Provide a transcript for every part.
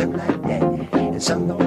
Some like that. And some don't.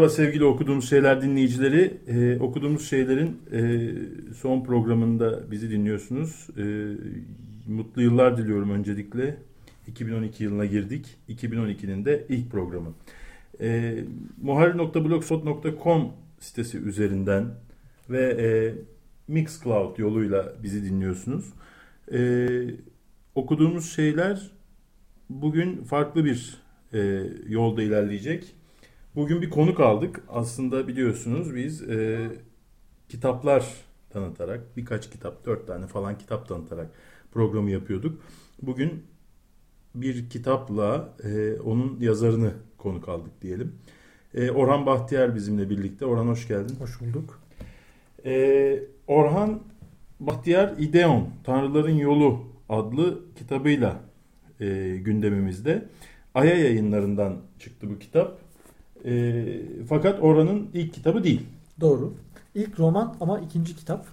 Merhaba sevgili okuduğumuz şeyler dinleyicileri. Ee, okuduğumuz şeylerin e, son programında bizi dinliyorsunuz. Ee, mutlu yıllar diliyorum öncelikle. 2012 yılına girdik. 2012'nin de ilk programı. Ee, muharrir.blogspot.com sitesi üzerinden ve e, Mixcloud yoluyla bizi dinliyorsunuz. Ee, okuduğumuz şeyler bugün farklı bir e, yolda ilerleyecek. Bugün bir konuk aldık. Aslında biliyorsunuz biz e, kitaplar tanıtarak, birkaç kitap, dört tane falan kitap tanıtarak programı yapıyorduk. Bugün bir kitapla e, onun yazarını konuk aldık diyelim. E, Orhan Bahtiyar bizimle birlikte. Orhan hoş geldin. Hoş bulduk. E, Orhan Bahtiyar İdeon, Tanrıların Yolu adlı kitabıyla e, gündemimizde. Aya yayınlarından çıktı bu kitap. E, fakat Orhan'ın ilk kitabı değil. Doğru. İlk roman ama ikinci kitap.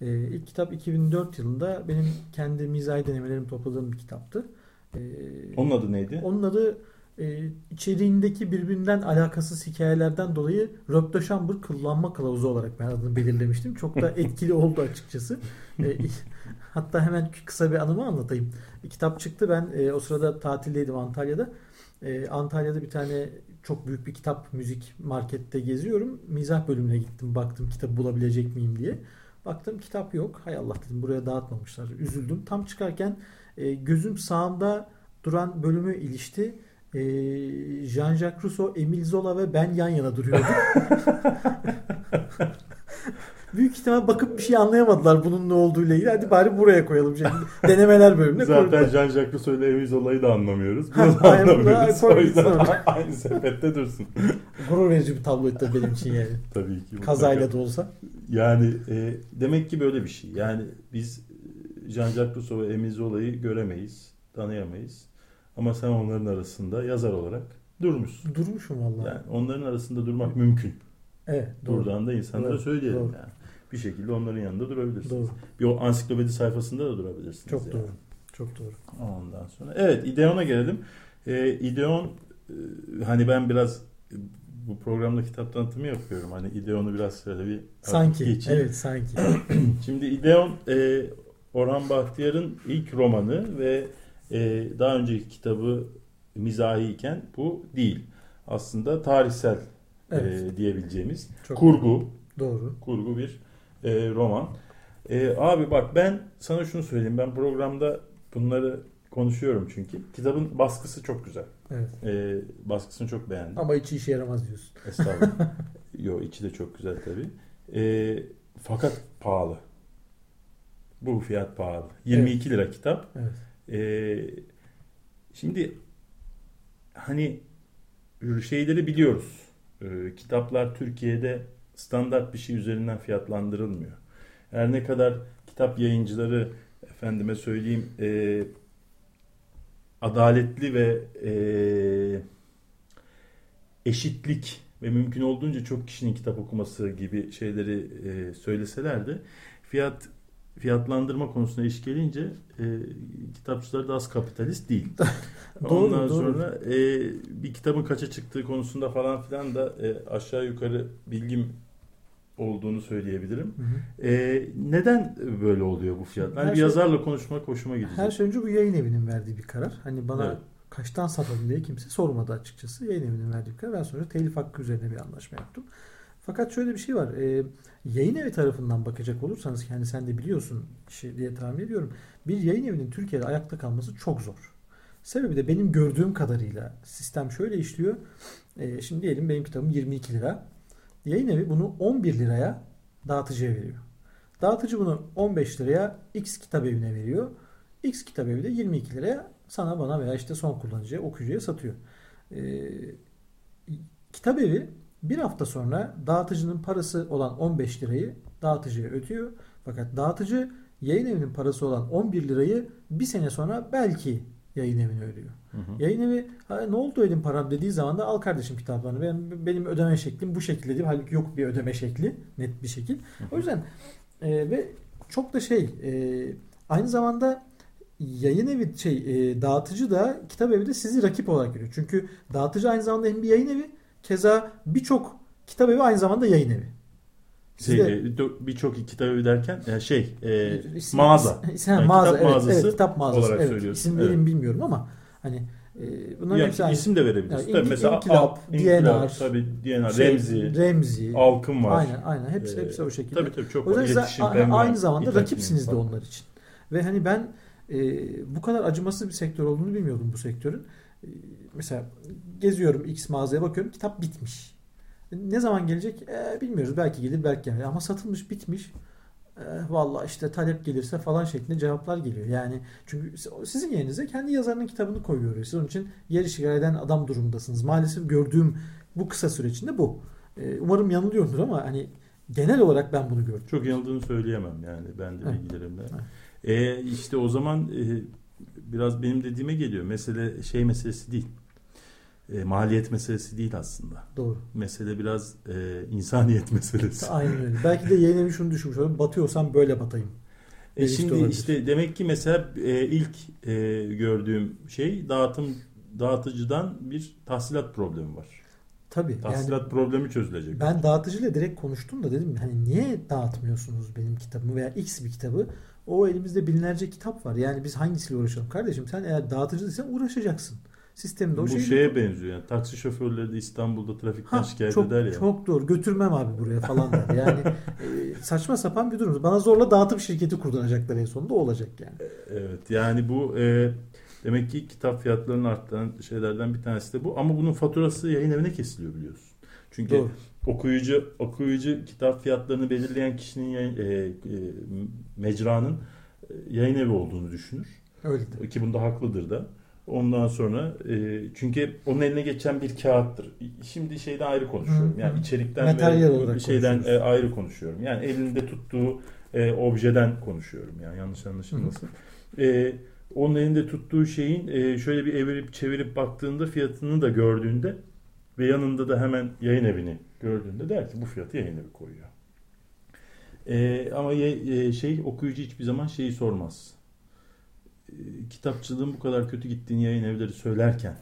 Ee, ilk kitap 2004 yılında benim kendi mizahi denemelerimi topladığım bir kitaptı. Ee, Onun adı neydi? onun adı e, içeriğindeki birbirinden alakasız hikayelerden dolayı Chambre kullanma kılavuzu olarak ben adını belirlemiştim. Çok da etkili oldu açıkçası. Ee, hatta hemen kısa bir anımı anlatayım. Kitap çıktı. Ben e, o sırada tatildeydim Antalya'da. E, Antalya'da bir tane çok büyük bir kitap müzik markette geziyorum. Mizah bölümüne gittim. Baktım kitap bulabilecek miyim diye. Baktım kitap yok. Hay Allah dedim buraya dağıtmamışlar. Üzüldüm. Tam çıkarken e, gözüm sağımda duran bölümü ilişti. E, Jean-Jacques Rousseau, Emile Zola ve ben yan yana duruyorduk. Büyük ihtimal bakıp bir şey anlayamadılar bunun ne olduğuyla ilgili. Hadi bari buraya koyalım. Şey, denemeler bölümüne Zaten. Jean-Jacques Rousseau ile Eviz olayı da anlamıyoruz. Bunu da anlamıyoruz. O yüzden aynı sepette dursun. Gurur verici bir tabloydu benim için yani. Tabii ki. mutlaka. Kazayla da olsa. Yani e, demek ki böyle bir şey. Yani biz Jean-Jacques Rousseau ve Emile Zola'yı göremeyiz, tanıyamayız. Ama sen onların arasında yazar olarak durmuşsun. Durmuşum vallahi. Yani onların arasında durmak mümkün. Evet. Doğru. Buradan da insanlara Doğru, söyleyelim doğru. yani. Bir şekilde onların yanında durabilirsiniz. Doğru. Bir o ansiklopedi sayfasında da durabilirsiniz. Çok yani. doğru. Çok doğru. Ondan sonra. Evet İdeon'a gelelim. Ee, İdeon e, hani ben biraz e, bu programda kitap tanıtımı yapıyorum. Hani İdeon'u biraz şöyle bir Sanki. geçeyim. Evet sanki. Şimdi İdeon e, Orhan Bahtiyar'ın ilk romanı ve e, daha önceki kitabı mizahi iken bu değil. Aslında tarihsel Evet. e, diyebileceğimiz Çok kurgu Doğru. kurgu bir e, roman. E, abi bak ben sana şunu söyleyeyim. Ben programda bunları konuşuyorum çünkü. Kitabın baskısı çok güzel. Evet. E, baskısını çok beğendim. Ama içi işe yaramaz diyorsun. Estağfurullah. Yo içi de çok güzel tabii. E, fakat pahalı. Bu fiyat pahalı. 22 lira kitap. Evet. E, şimdi hani şeyleri biliyoruz. E, kitaplar Türkiye'de standart bir şey üzerinden fiyatlandırılmıyor. Her ne kadar kitap yayıncıları efendime söyleyeyim e, adaletli ve e, eşitlik ve mümkün olduğunca çok kişinin kitap okuması gibi şeyleri e, söyleseler de fiyat fiyatlandırma konusuna iş gelince e, kitapçılar da az kapitalist değil. Doğru, Ondan doğru. sonra e, bir kitabın kaça çıktığı konusunda falan filan da e, aşağı yukarı bilgim olduğunu söyleyebilirim. Hı hı. E, neden böyle oluyor bu fiyat? Hani Her bir şey- yazarla konuşmak hoşuma gidecek. Her şey önce bu yayın evinin verdiği bir karar. Hani bana Evet. kaçtan satalım diye kimse sormadı açıkçası. Yayın evinin verdiği bir karar. Ben sonra telif hakkı üzerine bir anlaşma yaptım. Fakat şöyle bir şey var. Ee, yayın evi tarafından bakacak olursanız yani sen de biliyorsun şey diye tahmin ediyorum. Bir yayın evinin Türkiye'de ayakta kalması çok zor. Sebebi de benim gördüğüm kadarıyla sistem şöyle işliyor. Ee, şimdi diyelim benim kitabım 22 lira. Yayın evi bunu 11 liraya dağıtıcıya veriyor. Dağıtıcı bunu 15 liraya X kitap evine veriyor. X kitap evi de 22 liraya sana bana veya işte son kullanıcıya okuyucuya satıyor. Ee, kitap evi bir hafta sonra dağıtıcının parası olan 15 lirayı dağıtıcıya ödüyor. Fakat dağıtıcı yayın evinin parası olan 11 lirayı bir sene sonra belki yayın evine ödüyor. Hı hı. Yayın evi "Ha, ne oldu elim param dediği zaman da al kardeşim kitaplarını. Benim, benim ödeme şeklim bu şekilde değil. Halbuki yok bir ödeme şekli. Net bir şekil. O yüzden e, ve çok da şey e, aynı zamanda yayın evi şey e, dağıtıcı da kitap evi de sizi rakip olarak görüyor. Çünkü dağıtıcı aynı zamanda hem bir yayın evi keza birçok kitap evi aynı zamanda yayın evi. Şey, e, birçok kitap evi derken e, şey e, İsim- mağaza. isim- Yani mağaza, kitap evet, mağazası evet, kitap mağazası. olarak evet. söylüyorsun. İsim Evet. bilmiyorum ama hani e, bunların Yani hepsi aynı. isim de verebilirsin. Yani Tabii mesela İnkılap, DNR, tabii DNR, Şey, Remzi, Remzi. Alkım var. Aynen aynen hepsi Ee, hepsi o şekilde. Tabii tabii çok o yüzden İletişim, a- penguen, aynı zamanda rakipsiniz de onlar için. Ve hani ben e, bu kadar acımasız bir sektör olduğunu bilmiyordum bu sektörün. E, mesela geziyorum X mağazaya bakıyorum kitap bitmiş. Ne zaman gelecek E, bilmiyoruz. Belki gelir belki gelmez. Ama satılmış bitmiş. E, vallahi işte talep gelirse falan şeklinde cevaplar geliyor. Yani çünkü sizin yerinize kendi yazarının kitabını koyuyor. Siz onun için yer işgal eden adam durumdasınız. Maalesef gördüğüm bu kısa süre içinde bu. E, umarım yanılıyorumdur ama hani genel olarak ben bunu gördüm. Çok yanıldığını söyleyemem yani ben de Evet. bilgilerimle. Evet. E, işte o zaman e, biraz benim dediğime geliyor. Mesele şey meselesi değil. E, maliyet meselesi değil aslında. Doğru. Mesele biraz e, insaniyet meselesi. Aynen öyle. Belki de yayın şunu düşünmüş olabilir. Batıyorsam böyle batayım. E şimdi olabilir. işte demek ki mesela e, ilk e, gördüğüm şey dağıtım dağıtıcıdan bir tahsilat problemi var. Tabii. Yani Tahsilat problemi çözülecek. ben dağıtıcıyla direkt konuştum da dedim hani niye dağıtmıyorsunuz benim kitabımı veya X bir kitabı? O elimizde binlerce kitap var. Yani biz hangisiyle uğraşalım? Kardeşim sen eğer dağıtıcıysan uğraşacaksın. Sistemde o Bu şey şeye benziyor yani. Taksi şoförleri de İstanbul'da trafikten Ha, şikayet çok, eder ya. Çok doğru. Götürmem abi buraya falan der. Yani e, saçma sapan bir durum. Bana zorla dağıtım şirketi kurduracaklar en sonunda o olacak yani. Evet yani bu e, demek ki kitap fiyatlarının arttıran şeylerden bir tanesi de bu. Ama bunun faturası yayın evine kesiliyor biliyorsun. Çünkü Doğru. okuyucu okuyucu kitap fiyatlarını belirleyen kişinin yayın, e, e, mecranın e, yayın evi olduğunu düşünür. Öyle de. Ki bunda haklıdır da. Ondan sonra e, çünkü onun eline geçen bir kağıttır. Şimdi şeyden ayrı konuşuyorum. Hı, Yani hı. içerikten Materyal ve olarak şeyden e, ayrı konuşuyorum. Yani elinde tuttuğu e, objeden konuşuyorum yani yanlış anlaşılmasın. E, onun elinde tuttuğu şeyin e, şöyle bir evirip çevirip baktığında fiyatını da gördüğünde ve yanında da hemen yayın evini gördüğünde der ki bu fiyatı yayın evi koyuyor. E, ama ye- e, şey okuyucu hiçbir zaman şeyi sormaz. E, kitapçılığın bu kadar kötü gittiğini yayın evleri söylerken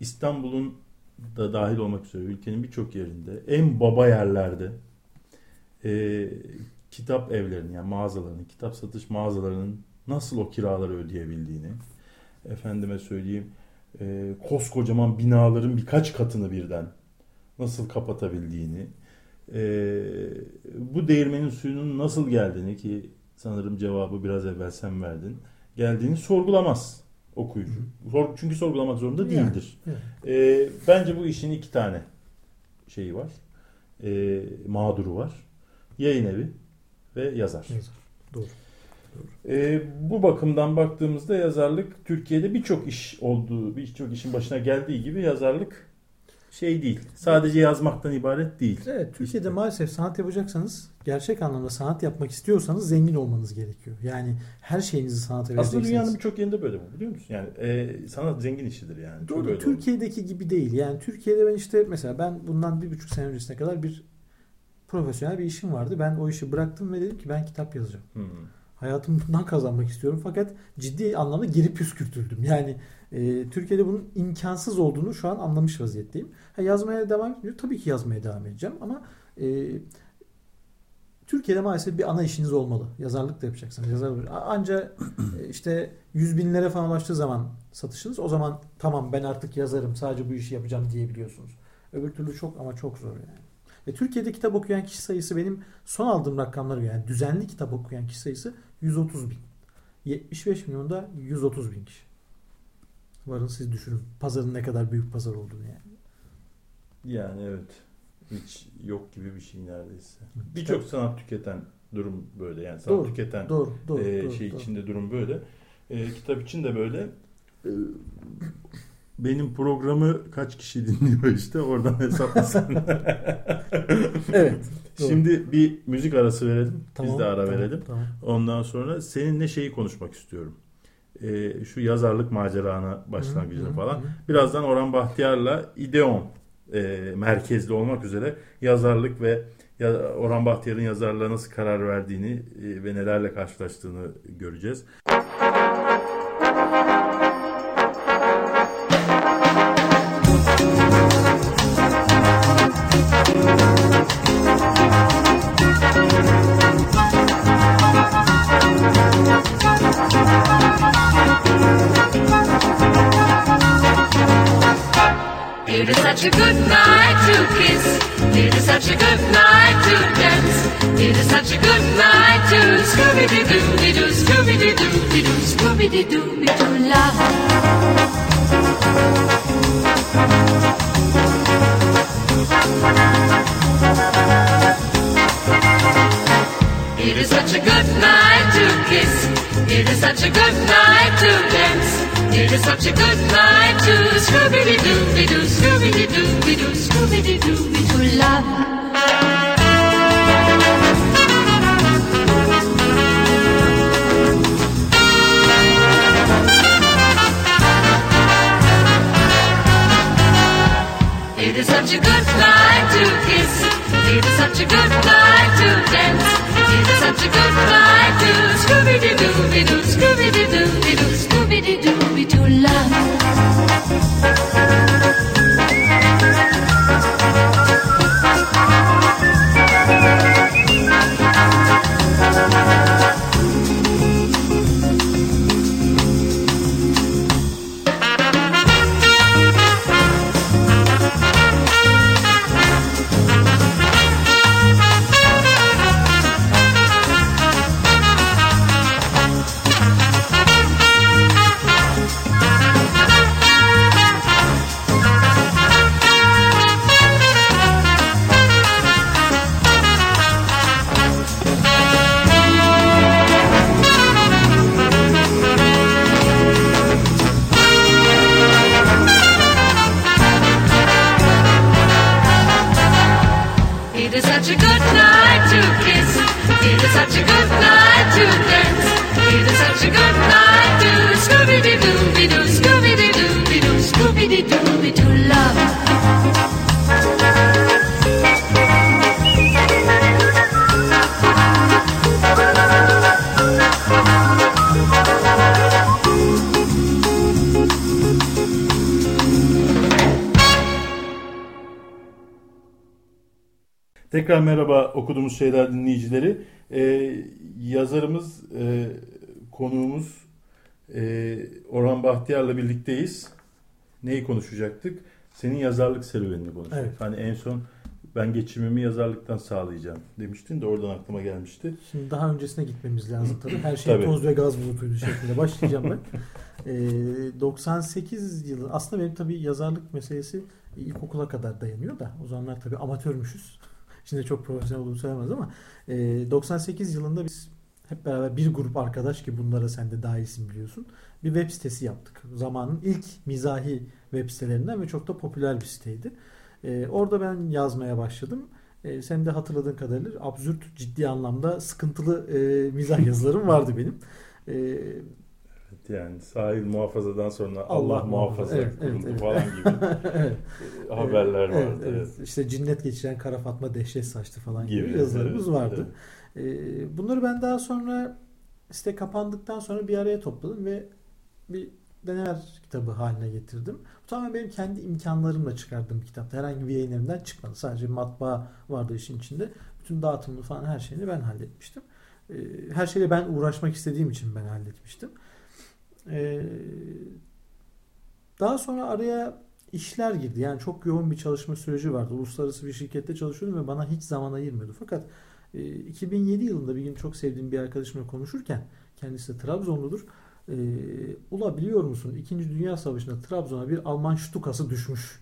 İstanbul'un da dahil olmak üzere ülkenin birçok yerinde en baba yerlerde e, kitap evlerinin yani mağazalarının, kitap satış mağazalarının nasıl o kiraları ödeyebildiğini efendime söyleyeyim e, koskocaman binaların birkaç katını birden nasıl kapatabildiğini e, bu değirmenin suyunun nasıl geldiğini ki sanırım cevabı biraz evvel sen verdin geldiğini sorgulamaz okuyucu. Sor- Çünkü sorgulamak zorunda Yani, değildir. evet. E, bence bu işin iki tane şeyi var. E, mağduru var. Yayın evi ve yazar. Yazar. Doğru. E, bu bakımdan baktığımızda yazarlık Türkiye'de birçok iş olduğu, birçok işin başına geldiği gibi yazarlık şey değil. Sadece yazmaktan ibaret değil. Evet, Türkiye'de İşte. maalesef sanat yapacaksanız, gerçek anlamda sanat yapmak istiyorsanız zengin olmanız gerekiyor. Yani her şeyinizi sanata Aslında vereceksiniz. dünyanın birçok yerinde böyle bu biliyor musun? Yani e, sanat zengin işidir yani. Doğru. öyle Türkiye'deki gibi değil. Yani Türkiye'de ben işte mesela ben bundan bir buçuk sene öncesine kadar bir profesyonel bir işim vardı. Ben o işi bıraktım ve dedim ki ben kitap yazacağım. oldu. Hmm. Hayatımı bundan kazanmak istiyorum. Fakat ciddi anlamda geri püskürtüldüm. Yani e, Türkiye'de bunun imkansız olduğunu şu an anlamış vaziyetteyim. Ha, yazmaya devam ediyor. Tabii ki yazmaya devam edeceğim ama e, Türkiye'de maalesef bir ana işiniz olmalı. Yazarlık da yapacaksınız. Yazar anca e, işte yüz binlere falan ulaştığı zaman satışınız o zaman tamam ben artık yazarım sadece bu işi yapacağım diyebiliyorsunuz. Öbür türlü çok ama çok zor yani. Ve Türkiye'de kitap okuyan kişi sayısı benim son aldığım rakamlara göre yani düzenli kitap okuyan kişi sayısı 130 bin. 75 milyonda 130 bin kişi. Varın siz düşünün. Pazarın ne kadar büyük pazar olduğunu yani. Yani evet. Hiç yok gibi bir şey neredeyse. Birçok sanat tüketen durum böyle. Yani sanat Doğru, tüketen Doğru, doğru, e, doğru, şey doğru. içinde durum böyle. E, kitap için de böyle. E, benim programı kaç kişi dinliyor işte oradan hesaplasın. Evet. doğru. Şimdi bir müzik arası verelim. Tamam, Biz de ara tamam, verelim. Tamam. Ondan sonra seninle şeyi konuşmak istiyorum. E, şu yazarlık macerana başlangıcını falan. hı. Birazdan Orhan Bahtiyar'la İdeon e, merkezli olmak üzere yazarlık ve ya, Orhan Bahtiyar'ın yazarlığa nasıl karar verdiğini e, ve nelerle karşılaştığını göreceğiz. It do doobie. It is such a good night to kiss. It is such a good night to dance. It is such a good night to Scooby-Doo, doo, Scooby-Doo, doo, Scooby-Doo, doo love. It is such a good night to kiss. It is such a good night to dance. It is such a good night to Scooby Doo Doo Doo Scooby Doo Doo Scooby Doo Doo love. Tekrar merhaba okuduğumuz şeyler dinleyicileri. Ee, yazarımız, e, konuğumuz e, Orhan Bahtiyar'la birlikteyiz. Neyi konuşacaktık? Senin yazarlık serüvenini konuşacaktık. Evet. Hani en son ben geçimimi yazarlıktan sağlayacağım demiştin de oradan aklıma gelmişti. Şimdi daha öncesine gitmemiz lazım tabii. Her şey Tabii. toz ve gaz bulutuydu şeklinde başlayacağım ben. Ee, 98 yılı aslında benim tabii yazarlık meselesi ilkokula kadar dayanıyor da o zamanlar tabii amatörmüşüz. Şimdi çok profesyonel olduğunu söylemez ama e, 98 yılında biz hep beraber bir grup arkadaş ki bunlara sen de dahilsin biliyorsun. Bir web sitesi yaptık. Zamanın ilk mizahi web sitelerinden ve çok da popüler bir siteydi. E, orada ben yazmaya başladım. E, senin de hatırladığın kadarıyla absürt ciddi anlamda sıkıntılı e, mizah yazılarım vardı benim. E, Yani sahil muhafazadan sonra Allah Allah, muhafaza. Evet, kuruldu evet, falan gibi evet. haberler Evet, vardı. evet. İşte cinnet geçiren Kara Fatma dehşet saçtı falan gibi, Gibi, yazılarımız evet, vardı. Ee, bunları ben daha sonra site kapandıktan sonra bir araya topladım ve bir deneler kitabı haline getirdim. Bu tamamen benim kendi imkanlarımla çıkardığım bir kitaptı. Herhangi bir yayın evinden çıkmadı. Sadece matbaa vardı işin içinde. Bütün dağıtımını falan her şeyini ben halletmiştim. Ee, her şeyle ben uğraşmak istediğim için ben halletmiştim. Ee, daha sonra araya işler girdi. Yani çok yoğun bir çalışma süreci vardı. Uluslararası bir şirkette çalışıyordum ve bana hiç zaman ayırmıyordu. Fakat e, 2007 yılında bir gün çok sevdiğim bir arkadaşımla konuşurken kendisi de Trabzonludur. E, Ula biliyor musun 2. Dünya Savaşı'nda Trabzon'a bir Alman ştukası düşmüş.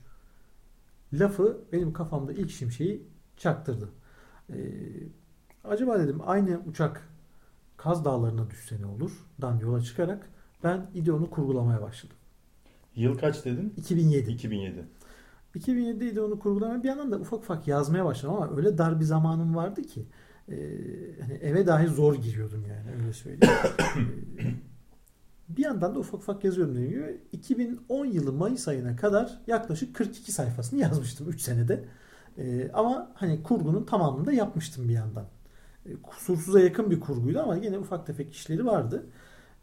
Lafı benim kafamda ilk şimşeği çaktırdı. E, acaba dedim aynı uçak Kaz Dağları'na düşse ne olur? Dan yola çıkarak ben ideonu kurgulamaya başladım. Yıl kaç dedin? 2007. 2007. 2007'de de onu kurgulamaya bir yandan da ufak ufak yazmaya başladım ama öyle dar bir zamanım vardı ki e, hani eve dahi zor giriyordum yani öyle söyleyeyim. Bir yandan da ufak ufak yazıyorum dediğim gibi. 2010 yılı Mayıs ayına kadar yaklaşık 42 sayfasını yazmıştım 3 senede. E, ama hani kurgunun tamamını da yapmıştım bir yandan. E, kusursuza yakın bir kurguydu ama yine ufak tefek işleri vardı.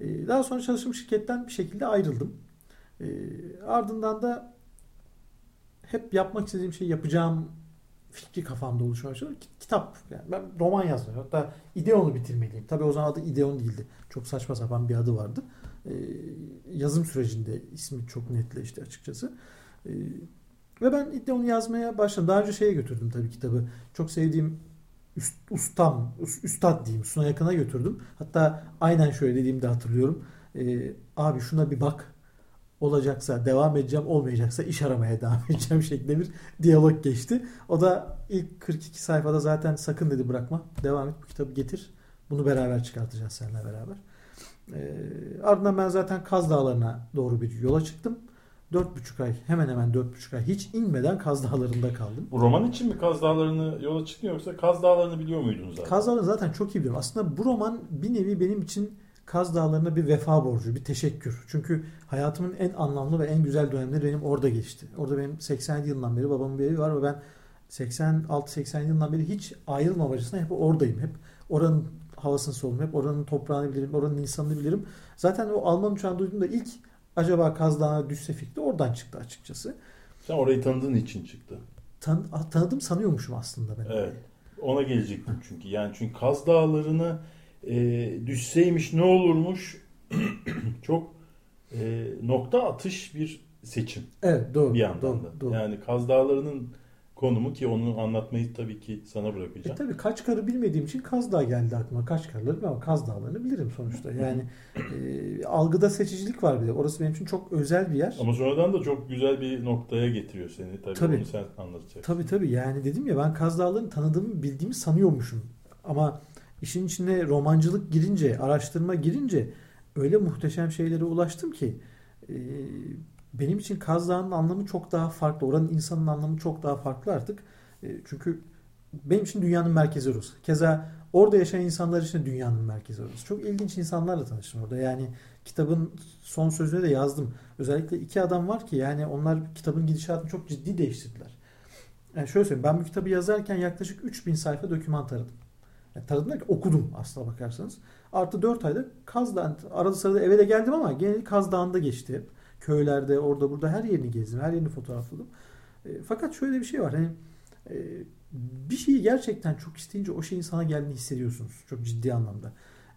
E, daha sonra çalıştığım şirketten bir şekilde ayrıldım. E, ardından da hep yapmak istediğim şeyi yapacağım fikri kafamda oluşmaya başladı. Ki- Kitap. Yani ben roman yazmıyorum. Hatta İdeon'u bitirmeliyim. Tabii o zaman adı İdeon değildi. Çok saçma sapan bir adı vardı. Ee, yazım sürecinde ismi çok netleşti açıkçası. Ee, ve ben İdeon'u yazmaya başladım. Daha önce şeye götürdüm tabii kitabı. Çok sevdiğim üst, ustam, üst- üstad diyeyim. Suna yakına götürdüm. Hatta aynen şöyle dediğimde hatırlıyorum. Ee, abi şuna bir bak olacaksa devam edeceğim, olmayacaksa iş aramaya devam edeceğim şeklinde bir diyalog geçti. O da ilk 42 sayfada zaten sakın dedi bırakma. Devam et bu kitabı getir. Bunu beraber çıkartacağız seninle beraber. Ee, ardından ben zaten Kaz Dağları'na doğru bir yola çıktım. 4,5 ay hemen hemen 4,5 ay hiç inmeden Kaz Dağları'nda kaldım. Bu roman için mi Kaz Dağları'nı yola çıktın yoksa Kaz Dağları'nı biliyor muydun zaten? Kaz Dağları'nı zaten çok iyi biliyorum. Aslında bu roman bir nevi benim için Kaz Dağları'na bir vefa borcu, bir teşekkür. Çünkü hayatımın en anlamlı ve en güzel dönemleri benim orada geçti. Orada benim 80 yılından beri babamın bir evi var ve ben 86-80 yılından beri hiç ayrılmamacısına hep oradayım. Hep oranın havasını solum, hep oranın toprağını bilirim, oranın insanını bilirim. Zaten o Alman uçağını duyduğumda ilk acaba Kaz Dağı'na düşse fikri oradan çıktı açıkçası. Sen orayı tanıdığın için çıktı. Tan tanıdım sanıyormuşum aslında ben. Evet. Ona gelecektim çünkü. Yani çünkü Kaz Dağları'nı e, düşseymiş ne olurmuş çok e, nokta atış bir seçim Evet doğru. bir yandan doğru, da. doğru. Yani Kaz Dağları'nın konumu ki onu anlatmayı tabii ki sana E bırakacağım. tabii Kaçkar'ı bilmediğim için Kaz Dağı geldi aklıma. Kaçkar'ları bilmem ama Kaz Dağları'nı bilirim sonuçta. Yani e, algıda seçicilik var bir de. Orası benim için çok özel bir yer. Ama sonradan da çok güzel bir noktaya getiriyor seni. Tabii, Tabii. onu sen anlatacaksın. Tabii tabii yani dedim ya ben Kaz Dağları'nı tanıdığımı bildiğimi sanıyormuşum. Ama işin içine romancılık girince, araştırma girince öyle muhteşem şeylere ulaştım ki e, benim için Kaz Dağı'nın anlamı çok daha farklı. Oranın insanın anlamı çok daha farklı artık. E, çünkü benim için dünyanın merkezi orası. Keza orada yaşayan insanlar için dünyanın merkezi orası. Çok ilginç insanlarla tanıştım orada. Yani kitabın son sözüne de yazdım. Özellikle iki adam var ki yani onlar kitabın gidişatını çok ciddi değiştirdiler. Yani şöyle söyleyeyim ben bu kitabı yazarken yaklaşık 3000 sayfa doküman taradım. Yani taradım derken okudum aslına bakarsanız. Artı 4 ayda Kaz Dağı, arada sırada eve de geldim ama genel Kaz Dağı'nda geçti hep. Köylerde, orada burada her yerini gezdim. Her yerini fotoğrafladım. E, fakat şöyle bir şey var. Hani e, bir şeyi gerçekten çok isteyince o şeyin sana geldiğini hissediyorsunuz. Çok ciddi anlamda.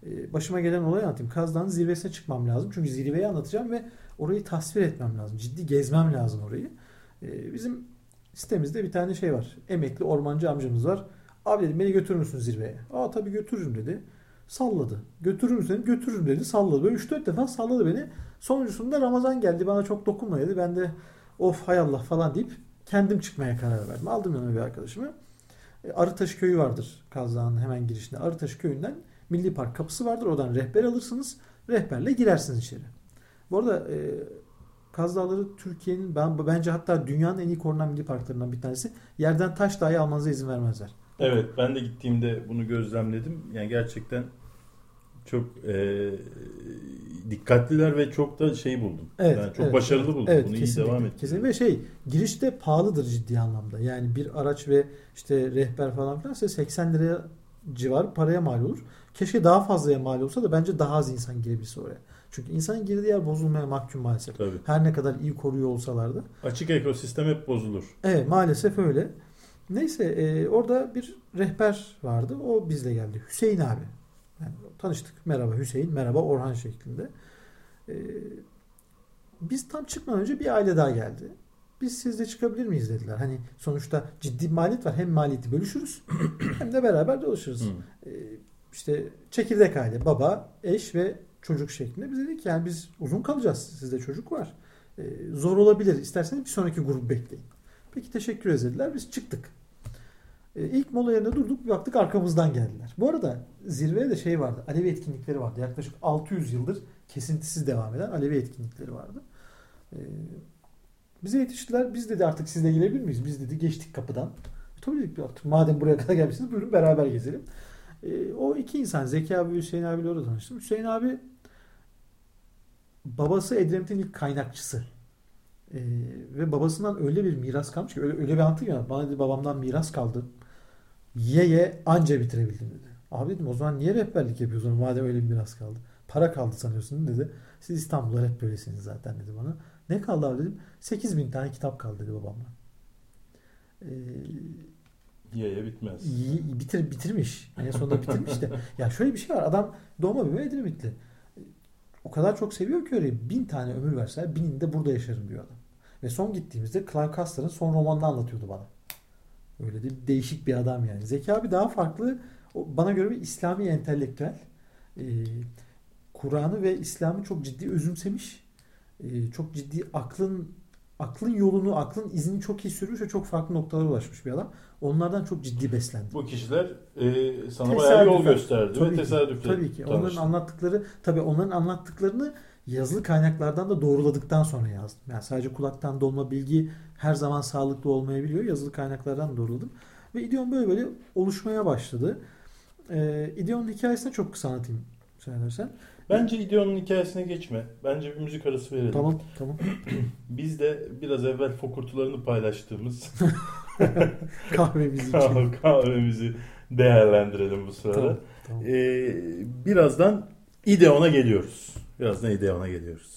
E, başıma gelen olayı anlatayım. Kaz Dağı'nın zirvesine çıkmam lazım. Çünkü zirveyi anlatacağım ve orayı tasvir etmem lazım. Ciddi gezmem lazım orayı. E, bizim sitemizde bir tane şey var. Emekli ormancı amcamız var. Abi dedim beni götürür müsün zirveye? Aa tabii götürürüm dedi. Salladı. Götürür müsün? Götürürüm dedi. Salladı. Böyle 3-4 defa salladı beni. Sonuncusunda Ramazan geldi. Bana çok dokunma dedi. Ben de of hay Allah falan deyip kendim çıkmaya karar verdim. Aldım yanıma bir arkadaşımı. E, Arıtaş köyü vardır Kaz Dağı'nın hemen girişinde. Arıtaş köyünden Milli Park kapısı vardır. Oradan rehber alırsınız. Rehberle girersiniz içeri. Bu arada e, Kaz Dağları Türkiye'nin ben bence hatta dünyanın en iyi korunan milli parklarından bir tanesi. Yerden taş dahi almanıza izin vermezler. Evet ben de gittiğimde bunu gözlemledim. Yani gerçekten çok e, dikkatliler ve çok da şey buldum. Evet, yani çok evet, başarılı buldum. Evet, bunu iyi devam et. Kesinlikle ve şey girişte pahalıdır ciddi anlamda. Yani bir araç ve işte rehber falan filan ise 80 liraya civar paraya mal olur. Keşke daha fazlaya mal olsa da bence daha az insan girebilse oraya. Çünkü insanın girdiği yer bozulmaya mahkum maalesef. Tabii. Her ne kadar iyi koruyor olsalar da. Açık ekosistem hep bozulur. Evet maalesef öyle. Neyse e, orada bir rehber vardı. O bizle geldi. Hüseyin abi. Yani tanıştık. Merhaba Hüseyin, merhaba Orhan şeklinde. E, biz tam çıkmadan önce bir aile daha geldi. Biz sizle çıkabilir miyiz dediler. Hani sonuçta ciddi maliyet var. Hem maliyeti bölüşürüz hem de beraber dolaşırız. Hı. E, işte çekirdek aile, baba, eş ve çocuk şeklinde. Biz dedik yani biz uzun kalacağız. Sizde çocuk var. E, zor olabilir. İsterseniz bir sonraki grubu bekleyin. Peki teşekkür ederiz dediler. Biz çıktık. E, ilk mola yerine durduk. Bir baktık arkamızdan geldiler. Bu arada zirveye de şey vardı. Alevi etkinlikleri vardı. Yaklaşık 600 yıldır kesintisiz devam eden Alevi etkinlikleri vardı. E, bize yetiştiler. Biz dedi artık sizle gelebilir miyiz? Biz dedi geçtik kapıdan. Tabii dedik artık madem buraya kadar gelmişsiniz buyurun beraber gezelim. E, o iki insan Zeki abi ve Hüseyin abiyle orada tanıştım. Hüseyin abi babası Edremit'in ilk kaynakçısı. Ee, ve babasından öyle bir miras kalmış ki öyle, öyle bir anlatı ki bana dedi babamdan miras kaldı. Ye ye anca bitirebildim dedi. Abi dedim o zaman niye rehberlik yapıyorsun madem öyle bir miras kaldı. Para kaldı sanıyorsun dedi. Siz İstanbul'da hep böylesiniz zaten dedi bana. Ne kaldı abi dedim. 8 bin tane kitap kaldı dedi babamdan. Ee, Yaya bitmez. iyi- bitir, bitirmiş. En sonunda bitirmiş de. Ya şöyle bir şey var. Adam doğma büyüme Edremitli. O kadar çok seviyor ki öyle bin tane ömür verseler bininde burada yaşarım diyor adam. Ve son gittiğimizde Clive Cussler'ın son romanını anlatıyordu bana. Öyle de değişik bir adam yani. Zeki abi daha farklı. O bana göre bir İslami entelektüel. Ee, Kur'an'ı ve İslam'ı çok ciddi özümsemiş. Ee, çok ciddi aklın aklın yolunu, aklın izini çok iyi sürmüş ve çok farklı noktalara ulaşmış bir adam. Onlardan çok ciddi beslendi. Bu kişiler e, sana bayağı yol gösterdi Tabii ve tesadüfle Tabii ki. Onların tanıştın. anlattıkları, tabii onların anlattıklarını yazılı kaynaklardan da doğruladıktan sonra yazdım. Yani sadece kulaktan dolma bilgi her zaman sağlıklı olmayabiliyor. Yazılı kaynaklardan doğruladım. Ve İdeon böyle böyle oluşmaya başladı. Ee, İdeon'un hikayesini çok kısa anlatayım söylersen. Bence İdeon'un hikayesine geçme. Bence bir müzik arası verelim. Tamam, tamam. Biz de biraz evvel fokurtularını paylaştığımız Kahvemiz için. kahve- kahvemizi değerlendirelim bu sırada. tamam, tamam. Ee, birazdan İdeon'a geliyoruz. Birazdan İdeon'a geliyoruz.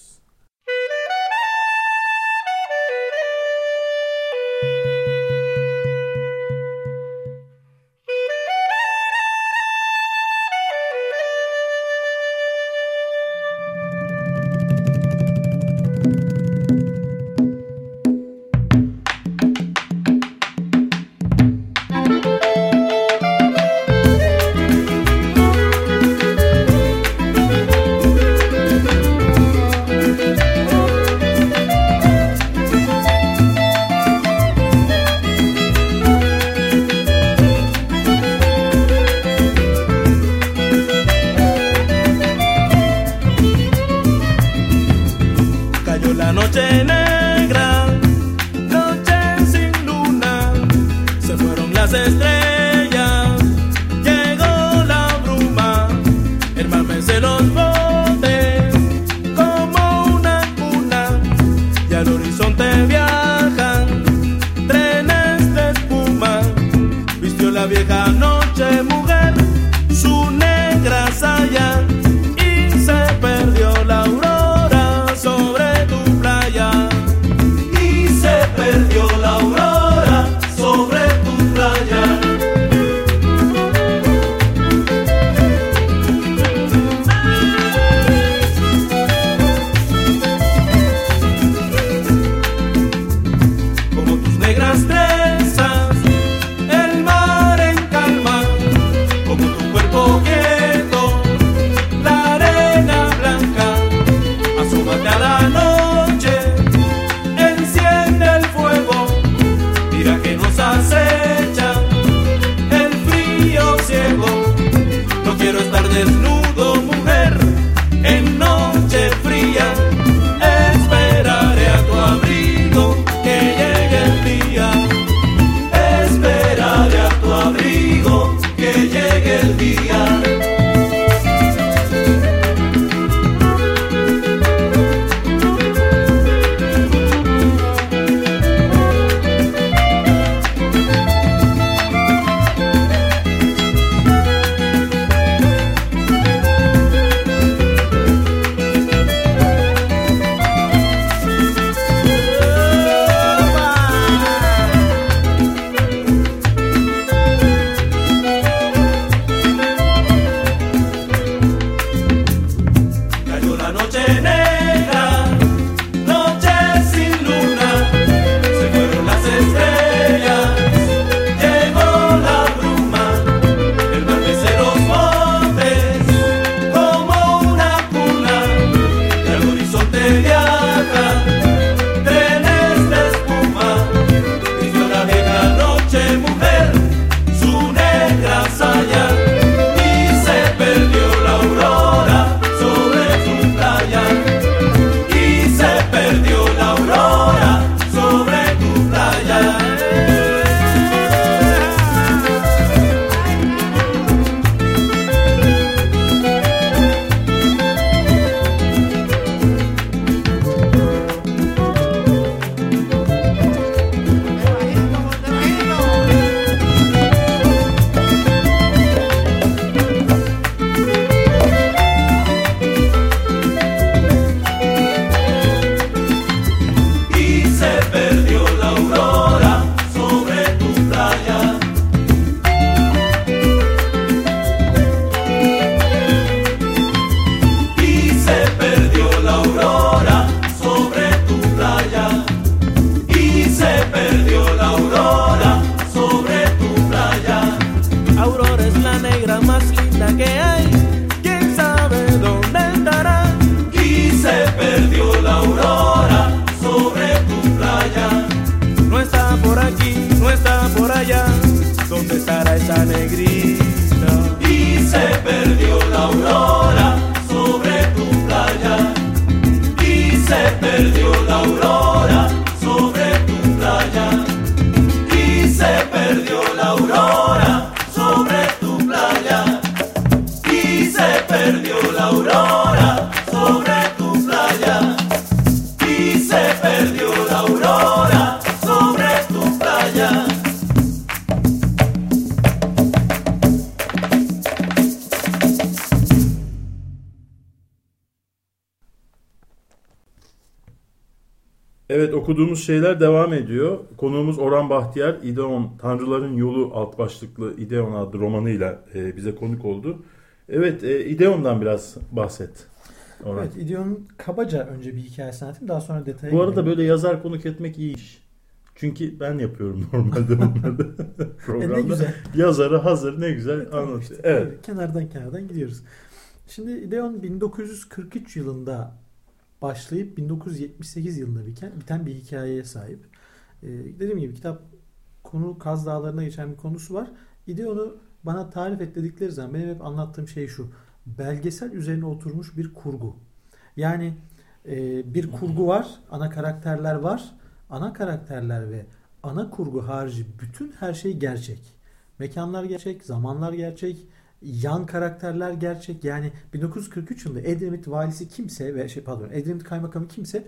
şeyler devam ediyor. Konuğumuz Orhan Bahtiyar, İdeon, Tanrıların Yolu alt başlıklı İdeon adlı romanıyla e, bize konuk oldu. Evet, e, İdeon'dan biraz bahset. Orhan. Evet, İdeon'un kabaca önce bir hikayesini anlatayım, daha sonra detaya Bu arada gireyim. böyle yazar konuk etmek iyi iş. Çünkü ben yapıyorum normalde onları programda. E ne güzel. Yazarı hazır ne güzel evet, anlatıyor. Işte, evet. Kenardan kenardan gidiyoruz. Şimdi İdeon 1943 yılında başlayıp 1978 yılında biten, biten bir hikayeye sahip. E, dediğim gibi kitap konu Kaz Dağları'na geçen bir konusu var. İdeonu bana tarif et dedikleri zaman benim hep anlattığım şey şu. Belgesel üzerine oturmuş bir kurgu. Yani e, bir kurgu var, ana karakterler var. Ana karakterler ve ana kurgu harici bütün her şey gerçek. Mekanlar gerçek, zamanlar gerçek, yan karakterler gerçek. Yani 1943 yılında Edremit valisi kimse ve şey pardon Edremit kaymakamı kimse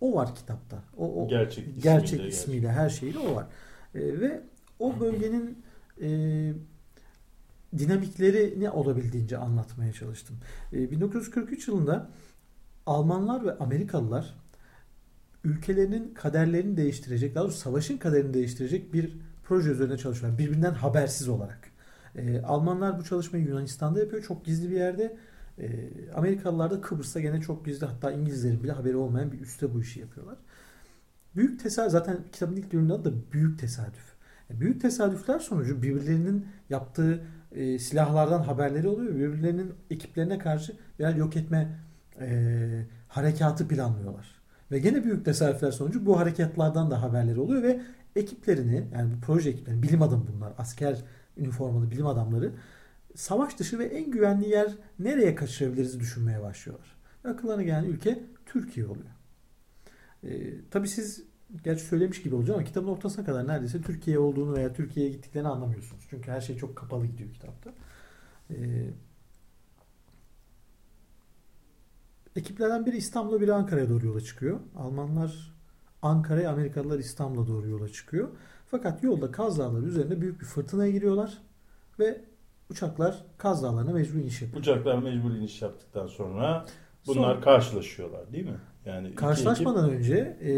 o var kitapta. O, o gerçek, gerçek ismiyle, gerçek her şeyle o var. E, ve o bölgenin e, dinamikleri ne olabildiğince anlatmaya çalıştım. Ee, e, 1943 yılında Almanlar ve Amerikalılar ülkelerinin kaderlerini değiştirecek, daha doğrusu savaşın kaderini değiştirecek bir proje üzerine çalışıyorlar. Birbirinden habersiz olarak. E, Almanlar bu çalışmayı Yunanistan'da yapıyor. Çok gizli bir yerde. E, Amerikalılar da Kıbrıs'ta gene çok gizli. Hatta İngilizlerin bile haberi olmayan bir üste bu işi yapıyorlar. Büyük tesadüf zaten kitabın ilk bölümünün adı da büyük tesadüf. E, büyük tesadüfler sonucu birbirlerinin yaptığı e, silahlardan haberleri oluyor. Birbirlerinin ekiplerine karşı birer yok etme e, harekatı planlıyorlar. Ve gene büyük tesadüfler sonucu bu harekatlardan da haberleri oluyor ve ekiplerini yani bu proje ekiplerini bilim adamı bunlar asker üniformalı bilim adamları savaş dışı ve en güvenli yer nereye kaçırabiliriz düşünmeye başlıyorlar. Akıllarına gelen ülke Türkiye oluyor. Ee, tabii siz gerçi söylemiş gibi olacak ama kitabın ortasına kadar neredeyse Türkiye olduğunu veya Türkiye'ye gittiklerini anlamıyorsunuz. Çünkü her şey çok kapalı gidiyor kitapta. Ee, ekiplerden biri İstanbul'a biri Ankara'ya doğru yola çıkıyor. Almanlar Ankara'ya, Amerikalılar İstanbul'a doğru yola çıkıyor. Fakat yolda Kaz Dağları üzerinde büyük bir fırtınaya giriyorlar ve uçaklar Kaz Dağları'na mecbur iniş yapıyor. Uçaklar mecbur iniş yaptıktan sonra bunlar Sonra- karşılaşıyorlar değil mi? Yani iki Karşılaşmadan önce e,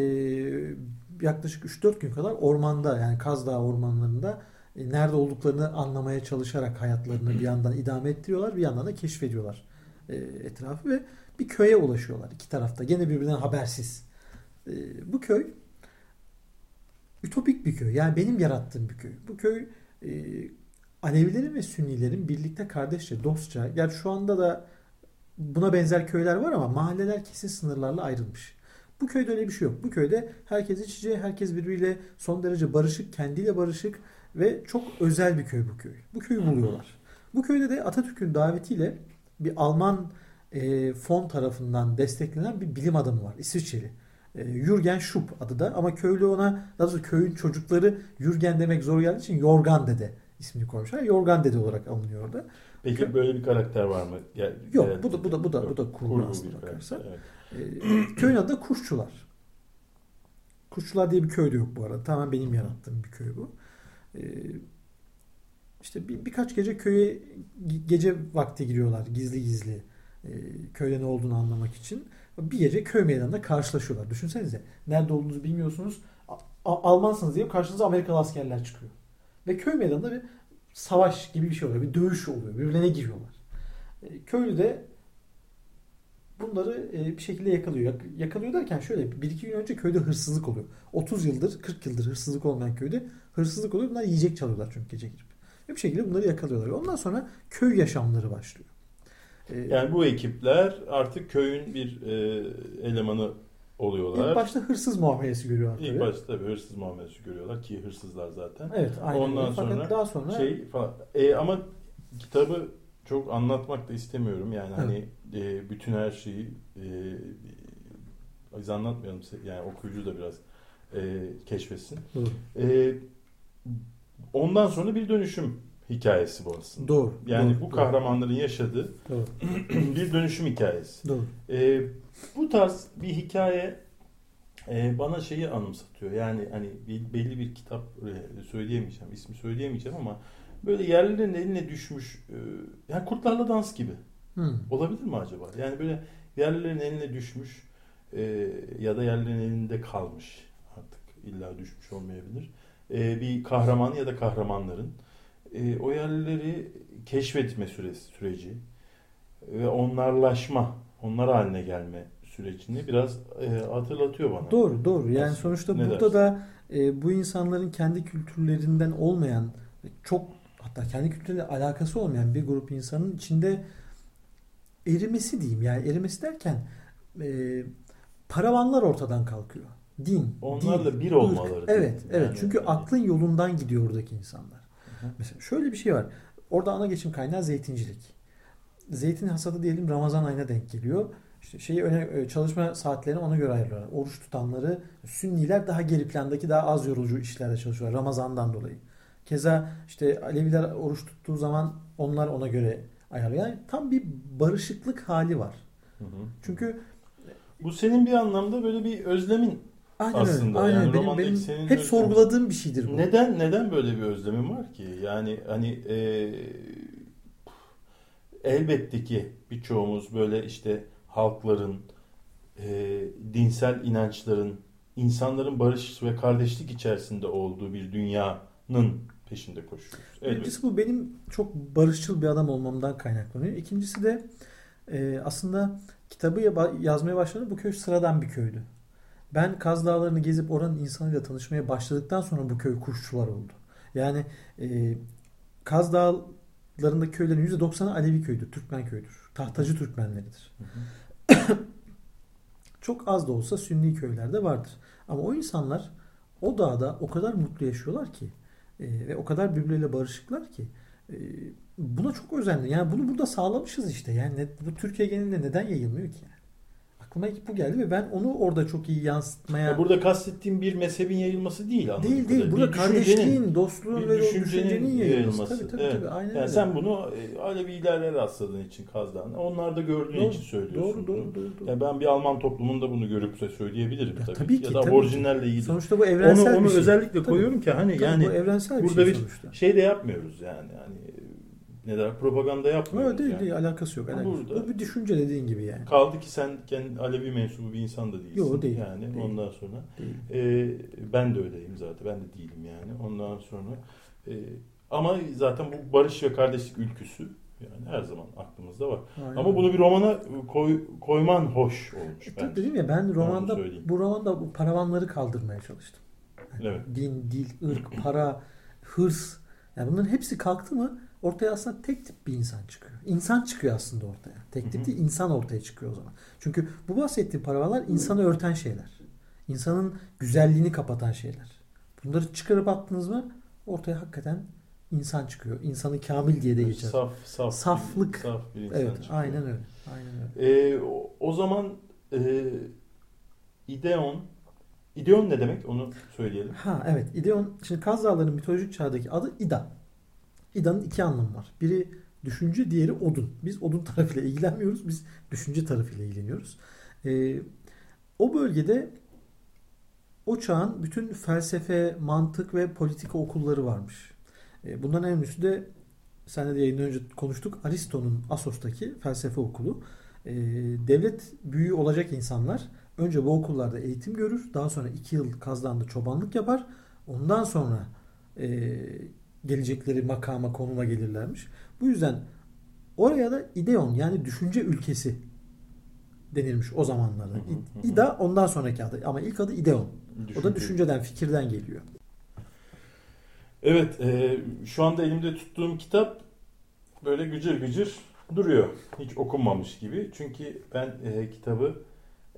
yaklaşık 3-4 gün kadar ormanda yani Kaz Dağı ormanlarında e, nerede olduklarını anlamaya çalışarak hayatlarını bir yandan idame ettiriyorlar bir yandan da keşfediyorlar e, etrafı ve bir köye ulaşıyorlar iki tarafta gene birbirinden habersiz. E, bu köy ütopik bir köy yani benim yarattığım bir köy. Bu köy e, Alevilerin ve Sünnilerin birlikte kardeşçe dostça yani şu anda da buna benzer köyler var ama mahalleler kesin sınırlarla ayrılmış. Bu köyde öyle bir şey yok. Bu köyde herkes iç içe, herkes birbiriyle son derece barışık, kendiyle barışık ve çok özel bir köy bu köy. Bu köyü buluyorlar. Bu köyde de Atatürk'ün davetiyle bir Alman e, fon tarafından desteklenen bir bilim adamı var. İsviçreli. E, Jürgen Schupp adı da ama köylü ona daha doğrusu köyün çocukları Jürgen demek zor geldiği için Yorgan dede ismini koymuşlar. Yorgan dede olarak alınıyor orada. Peki böyle bir karakter var mı? Gel, Yok, bu da- bu da- bu da- bu da Yok, kurgu aslında bakarsan. evet. E, köyün adı da Kuşçular. Kuşçular diye bir köy de yok bu arada. Tamamen benim yarattığım bir köy bu. E, işte bir, birkaç gece köye ge- gece vakti giriyorlar gizli gizli. E, köyde ne olduğunu anlamak için. Bir gece köy meydanında karşılaşıyorlar. Düşünsenize. Nerede olduğunuzu bilmiyorsunuz. A- Almansınız diye karşınıza Amerikalı askerler çıkıyor. Ve köy meydanında bir savaş gibi bir şey oluyor. Bir dövüş oluyor. Birbirlerine giriyorlar. E, köylü de bunları e, bir şekilde yakalıyor. Yak- Yakalıyor derken şöyle bir iki gün önce köyde hırsızlık oluyor. 30 yıldır 40 yıldır hırsızlık olmayan köyde hırsızlık oluyor. Bunlar yiyecek çalıyorlar çünkü gece girip. Bir şekilde bunları yakalıyorlar. Ondan sonra köy yaşamları başlıyor. E, Yani bu ekipler artık köyün bir e, elemanı oluyorlar. ilk başta hırsız muamelesi görüyorlar İlk tabii. başta tabii hırsız muamelesi görüyorlar ki hırsızlar zaten. Evet, aynen. Ondan öyle. Fakat sonra daha sonra Şey falan. E, ama kitabı çok anlatmak da istemiyorum. Yani hani e, bütün her şeyi e, biz anlatmayalım. Yani okuyucu da biraz e, keşfetsin. E, ondan sonra bir dönüşüm hikayesi bu aslında. Doğru. Yani doğru, bu doğru, kahramanların yaşadığı Doğru. bir dönüşüm hikayesi. Doğru. Ee, bu tarz bir hikaye e, bana şeyi anımsatıyor. Yani hani belli bir kitap e, söyleyemeyeceğim, ismi söyleyemeyeceğim ama böyle yerlilerin eline düşmüş, e, yani Kurtlarla Dans gibi. Hmm. Olabilir mi acaba? Yani böyle yerlilerin eline düşmüş e, ya da yerlilerin elinde kalmış artık illa düşmüş olmayabilir. E, bir kahraman ya da kahramanların e, o yerlileri keşfetme süresi, süreci ve onlarlaşma, onlar haline gelme sürecini biraz e, hatırlatıyor bana. Doğru doğru. Yani Aslında sonuçta burada dersin? da e, bu insanların kendi kültürlerinden olmayan çok hatta kendi kültürüyle alakası olmayan bir grup insanın içinde erimesi diyeyim. Yani erimesi derken e, paravanlar ortadan kalkıyor. Din, Onlarla din, bir olmaları Evet, diyeyim. evet. Yani- Çünkü aklın yolundan gidiyor oradaki insanlar. Hı. Mesela şöyle bir şey var. Orada ana geçim kaynağı zeytincilik. Zeytin hasadı diyelim Ramazan ayına denk geliyor. İşte şeyi öne e, çalışma saatlerini ona göre ayırıyorlar. Oruç tutanları Sünniler daha geri plandaki daha az yorucu işlerde çalışıyorlar Ramazan'dan dolayı. Keza işte Aleviler oruç tuttuğu zaman onlar ona göre ayarlıyor. Yani tam bir barışıklık hali var. Hı hı. Çünkü Bu senin bir anlamda böyle bir özlemin Aynen aslında. öyle. Aynen Yani benim, benim hep özlemin- sorguladığım bir şeydir bu. Neden neden böyle bir özlemim var ki? Yani hani e, elbette ki birçoğumuz böyle işte halkların, e, dinsel inançların, insanların barış ve kardeşlik içerisinde olduğu bir dünyanın peşinde koşuyoruz. Elbette. Birincisi bu benim çok barışçıl bir adam olmamdan kaynaklanıyor. İkincisi de e, aslında kitabı ya- yazmaya başladığımda bu köy sıradan bir köydü. Ben Kaz Dağları'nı gezip oranın insanıyla tanışmaya başladıktan sonra bu köy kuşçular oldu. Yani e, Kaz Dağları'ndaki köylerin %90'ı Alevi köydür, Türkmen köydür. Tahtacı Türkmenleridir. Çok az da olsa Sünni köylerde vardır. Ama o insanlar o dağda o kadar mutlu yaşıyorlar ki e, ve o kadar birbirleriyle barışıklar ki e, buna çok özenli. Yani bunu burada sağlamışız işte. Yani ne- bu Türkiye genelinde neden yayılmıyor ki? Yani? Aklıma ilk bu geldi ve ben onu orada çok iyi yansıtmaya Ya burada kastettiğim bir mezhebin yayılması değil anladığım değil değil. Burada Bir kardeşliğin, dostluğun bir ve düşüncenin düşüncenin yayılması. Tabii tabii, Evet. tabii. Aynen Yani öyle. sen bunu e, Alevilerle rastladığın için Kazdan. Onlar da gördüğün Doğru, için söylüyorsun. Doğru doğru doğru. doğru. Yani ben bir Alman toplumunda bunu görüp de söyleyebilirim Ya tabii, tabii ki. Ya da tabii aborjinlerle ilgili. Sonuçta bu evrensel onu onu bir şey. özellikle Tabii. koyuyorum ki hani Tabii yani bu evrensel bir burada şey bir şey de yapmıyoruz yani. Hani ne der propaganda yapmıyoruz. Öyle değil, yani. değil alakası yok. Alakası. yok. burada- Bu bir düşünce dediğin gibi yani. Kaldı ki sen kendi Alevi mensubu bir insan da değilsin. Yo, değil, Yani değil. ondan sonra Değil. e, ben de öyleyim zaten. Ben de değilim yani. Ondan sonra e, ama zaten bu barış ve kardeşlik ülküsü yani her zaman aklımızda var. Aynen. Ama bunu bir romana koy, koyman hoş olmuş E, tabii dedim ya ben romanda bu romanda bu paravanları kaldırmaya çalıştım. Yani Evet. Din, dil, ırk, para, hırs. Yani bunların hepsi kalktı mı ortaya aslında tek tip bir insan çıkıyor. İnsan çıkıyor aslında ortaya. Tek tip değil insan ortaya çıkıyor o zaman. Çünkü bu bahsettiğim paravanlar insanı örten şeyler. İnsanın güzelliğini kapatan şeyler. Bunları çıkarıp attınız mı ortaya hakikaten insan çıkıyor. İnsanı kamil diye de geçer. Saf, saf, Saflık. Bir, saf bir insan Evet, çıkıyor. aynen öyle. Aynen öyle. E, o, o zaman e, ideon ideon ne demek onu söyleyelim. Ha evet İdeon şimdi Kaz Dağları'nın mitolojik çağdaki adı İda. İda'nın iki anlamı var. Biri düşünce diğeri odun. Biz odun tarafıyla ilgilenmiyoruz. Biz düşünce tarafıyla ilgileniyoruz. Ee, o bölgede o çağın bütün felsefe, mantık ve politika okulları varmış. Ee, bunların en ünlüsü de senle de yayından önce konuştuk. Aristo'nun Asos'taki felsefe okulu. Ee, devlet büyüğü olacak insanlar önce bu okullarda eğitim görür. Daha sonra iki yıl Kazdan'da çobanlık yapar. Ondan sonra e, gelecekleri makama, konuma gelirlermiş. Bu yüzden oraya da İdeon yani düşünce ülkesi denilmiş o zamanlarda. İda ondan sonraki adı ama ilk adı İdeon. O da Düşünce. düşünceden, fikirden geliyor. Evet, e, şu anda elimde tuttuğum kitap böyle gıcır gıcır duruyor. Hiç okunmamış gibi. Çünkü ben e, kitabı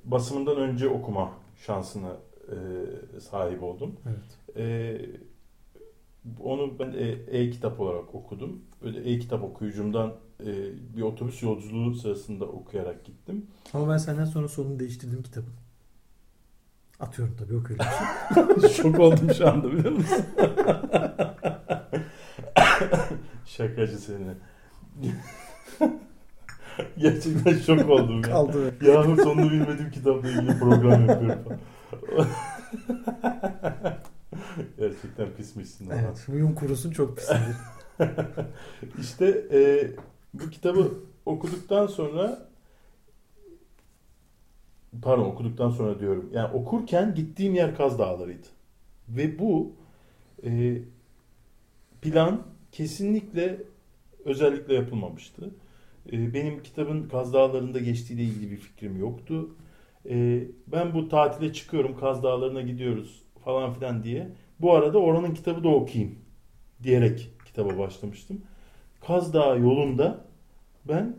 basımından önce okuma şansına e, sahip oldum. Evet. E, onu ben e, e-kitap olarak okudum. Böyle e-kitap okuyucumdan e, bir otobüs yolculuğu sırasında okuyarak gittim. Ama ben senden sonra sonunu değiştirdim kitabın. Atıyorum tabii şey. Şok oldum şu anda biliyor musun? Şakacı seni. Gerçekten şok oldum ya. Kaldı. Yahu sonunu bilmediğim kitapla ilgili program yapıyorum falan. Gerçekten pismişsin ama. Evet. Huyun kurusun çok pisdir. İşte e, bu kitabı okuduktan sonra pardon okuduktan sonra diyorum. Yani okurken gittiğim yer Kaz Dağları'ydı. Ve bu e, plan kesinlikle özellikle yapılmamıştı. E, benim kitabın Kaz Dağları'nda geçtiğiyle ilgili bir fikrim yoktu. E, ben bu tatile çıkıyorum Kaz Dağları'na gidiyoruz falan filan diye. Bu arada oranın kitabı da okuyayım diyerek kitaba başlamıştım. Kaz Dağı yolunda ben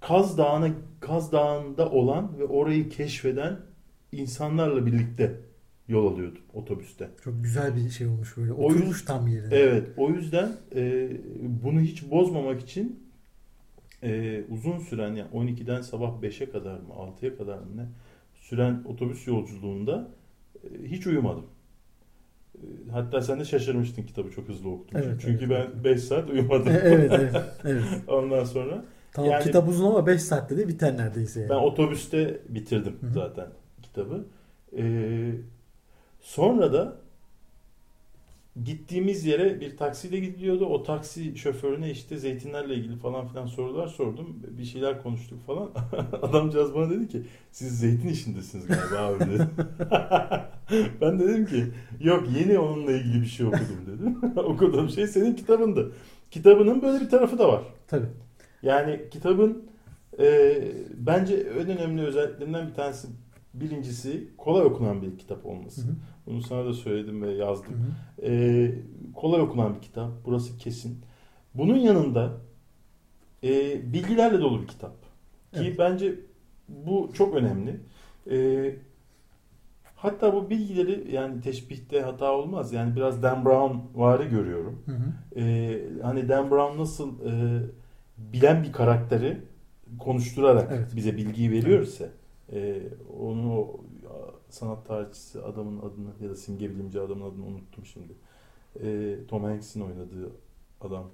Kaz Dağı'na Kaz Dağı'nda olan ve orayı keşfeden insanlarla birlikte yol alıyordum otobüste. Çok güzel bir şey olmuş böyle. O Oturmuş yüz- tam yerine. Evet, o yüzden e, bunu hiç bozmamak için e, uzun süren yani 12'den sabah 5'e kadar mı 6'ya kadar mı ne süren otobüs yolculuğunda hiç uyumadım. E, hatta sen de şaşırmıştın kitabı çok hızlı okudum. Evet, Çünkü evet, ben 5 saat uyumadım. evet, evet, evet. Ondan sonra Tamam Yani- kitap uzun ama 5 saatte de biter neredeyse yani. ben otobüste bitirdim Hı hı. zaten kitabı. Ee, sonra da gittiğimiz yere bir taksiyle gidiliyordu. O taksi şoförüne işte zeytinlerle ilgili falan filan sorular sordum. Bir şeyler konuştuk falan. Adamcağız bana dedi ki siz zeytin işindesiniz galiba abi dedi. ben de dedim ki yok yeni onunla ilgili bir şey okudum dedim. Okuduğum şey senin kitabındı. Kitabının böyle bir tarafı da var. Tabii. Yani kitabın e, bence en önemli özelliklerinden bir tanesi birincisi kolay okunan bir kitap olması. Hı hı. Bunu sana da söyledim ve yazdım. Hı hı. E, kolay okunan bir kitap. Burası kesin. Bunun yanında e, bilgilerle dolu bir kitap. Ki Evet. bence bu çok önemli. E, hatta bu bilgileri yani teşbihte hata olmaz. Yani biraz Dan Brown vari görüyorum. Hı hı. Ee, hani Dan Brown nasıl e, bilen bir karakteri konuşturarak Evet. bize bilgiyi veriyorsa e, onu sanat tarihçisi adamın adını ya da simge bilimci adamın adını unuttum şimdi. E, Tom Hanks'in oynadığı adam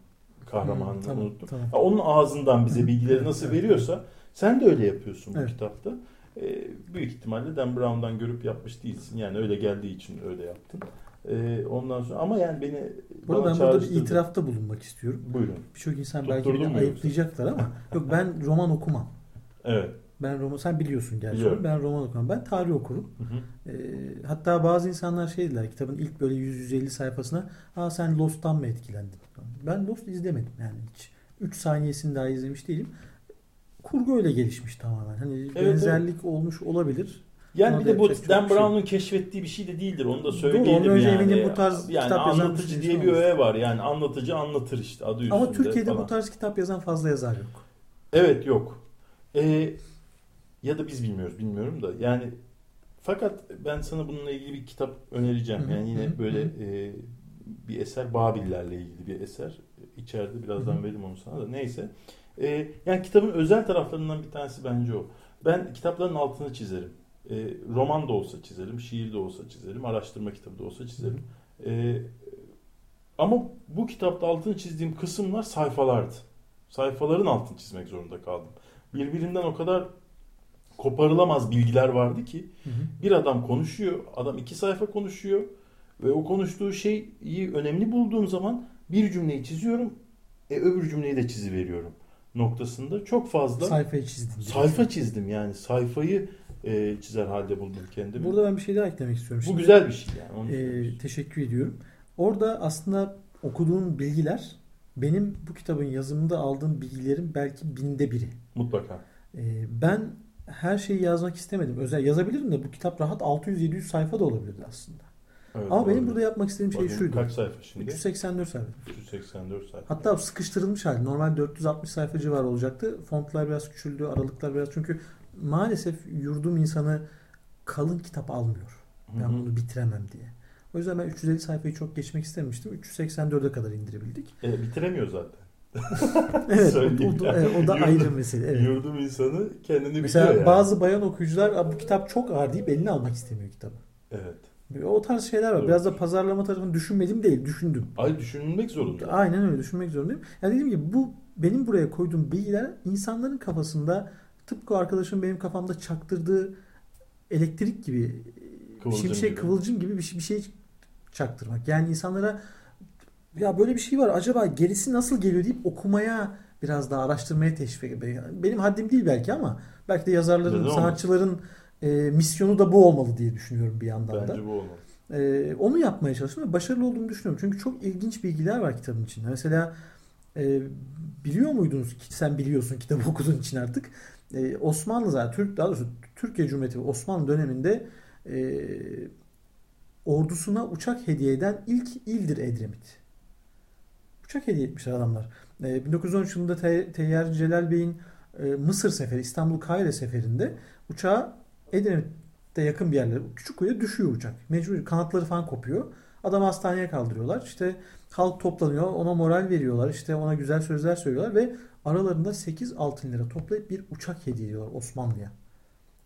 kahramanını Hı, tamam, unuttum. tamam. Ha, Onun ağzından bize bilgileri nasıl veriyorsa sen de öyle yapıyorsun bu Evet. kitapta. E, büyük ihtimalle Dan Brown'dan görüp yapmış değilsin. Yani öyle geldiği için öyle yaptın. E, ondan sonra ama yani beni Bu arada bana ben burada bir itirafta bulunmak istiyorum. Buyurun. Birçok insan belki Tutturdun beni ayıplayacaklar ama yok ben roman okumam. Evet. Ben roman sen biliyorsun gerçi. Biliyorum. Ben roman okumam. Ben tarih okurum. Hı hı. Ee, hatta bazı insanlar şey dediler kitabın ilk böyle 100-150 sayfasına Aa sen Lost'tan mı etkilendin? Ben Lost izlemedim yani hiç. 3 saniyesini daha izlemiş değilim. Kurgu öyle gelişmiş tamamen. Hani benzerlik olmuş olabilir. Yani Ona bir de bu Dan şey Brown'un keşfettiği bir şey de değildir. Onu da Doğru, söyleyelim önce yani. eminim bu tarz yani kitap anlatıcı diye bir olmuş. öğe var. Yani anlatıcı anlatır işte adı üstünde Ama Türkiye'de falan. bu tarz kitap yazan fazla yazar yok. Evet yok. Ee, ya da biz bilmiyoruz bilmiyorum da yani fakat ben sana bununla ilgili bir kitap önereceğim. Yani yine böyle e, bir eser Babillerle ilgili bir eser. İçeride birazdan veririm onu sana da. Neyse. Ee, yani kitabın özel taraflarından bir tanesi bence o. Ben kitapların altını çizerim. Ee, roman da olsa çizerim, şiir de olsa çizerim, araştırma kitabı da olsa çizerim. Ee, ama bu kitapta altını çizdiğim kısımlar sayfalardı. Sayfaların altını çizmek zorunda kaldım. Birbirinden o kadar koparılamaz bilgiler vardı ki Hı hı. bir adam konuşuyor, adam iki sayfa konuşuyor ve o konuştuğu şeyi önemli bulduğum zaman bir cümleyi çiziyorum, e, öbür cümleyi de çiziveriyorum noktasında çok fazla Sayfayı çizdin. sayfa çizdim yani sayfayı e, çizer halde buldum kendimi. Burada ben bir şey daha eklemek istiyorum. Bu Şimdi, güzel bir şey yani. Onu e, teşekkür ediyorum. Orada aslında okuduğun bilgiler benim bu kitabın yazımında aldığım bilgilerin belki binde biri. Mutlaka. E, ben her şeyi yazmak istemedim. Özel yazabilirim de bu kitap rahat 600-700 sayfa da olabilirdi aslında. Evet, Ama benim burada yapmak istediğim şey Bakayım şuydu. Kaç sayfa şimdi? 384 sayfa. 384 sayfa. Hatta sıkıştırılmış hali. Normal 460 sayfa civarı olacaktı. Fontlar biraz küçüldü, aralıklar biraz. Çünkü maalesef yurdum insanı kalın kitap almıyor. Ben bunu bitiremem diye. O yüzden ben 350 sayfayı çok geçmek istememiştim. 384'e kadar indirebildik. E, bitiremiyor zaten. Evet, o, yani. evet, o da Yurdum- ayrı mesele. Evet. Yurdum insanı kendini Mesela biliyor yani. bazı bayan okuyucular "Aa, bu kitap çok ağır deyip eline almak istemiyor kitabı. Evet. O tarz şeyler var. Doğru. Biraz da pazarlama tarafını düşünmedim değil, düşündüm. Ay düşünülmek zorunda. Aynen öyle düşünmek zorundayım. Yani dediğim gibi bu benim buraya koyduğum bilgiler insanların kafasında tıpkı arkadaşım benim kafamda çaktırdığı elektrik gibi Kıvılcım şimşek gibi. kıvılcım gibi bir şey, bir şey çaktırmak. Yani insanlara ya böyle bir şey var acaba gerisi nasıl geliyor deyip okumaya biraz daha araştırmaya teşvik. Benim haddim değil belki ama belki de yazarların, Neden sanatçıların e, misyonu da bu olmalı diye düşünüyorum bir yandan da. Bence bu olmalı. Ee, onu yapmaya çalıştım ve başarılı olduğumu düşünüyorum. Çünkü çok ilginç bilgiler var kitabın içinde. Mesela e, biliyor muydunuz ki sen biliyorsun kitabı okuduğun için artık e, Osmanlı zaten Türk daha doğrusu Türkiye Cumhuriyeti ve Osmanlı döneminde e, ordusuna uçak hediye eden ilk ildir Edremit. Uçak hediye etmişler adamlar. E, 1913 yılında Te- Teyyar Celal Bey'in e, Mısır seferi, İstanbul Kahire seferinde uçağı Edremit'te yakın bir yerlere küçük kuyuya düşüyor uçak. Mecbur kanatları falan kopuyor. Adamı hastaneye kaldırıyorlar. İşte halk toplanıyor. Ona moral veriyorlar. İşte ona güzel sözler söylüyorlar ve aralarında 8 altın lira toplayıp bir uçak hediye ediyorlar Osmanlı'ya.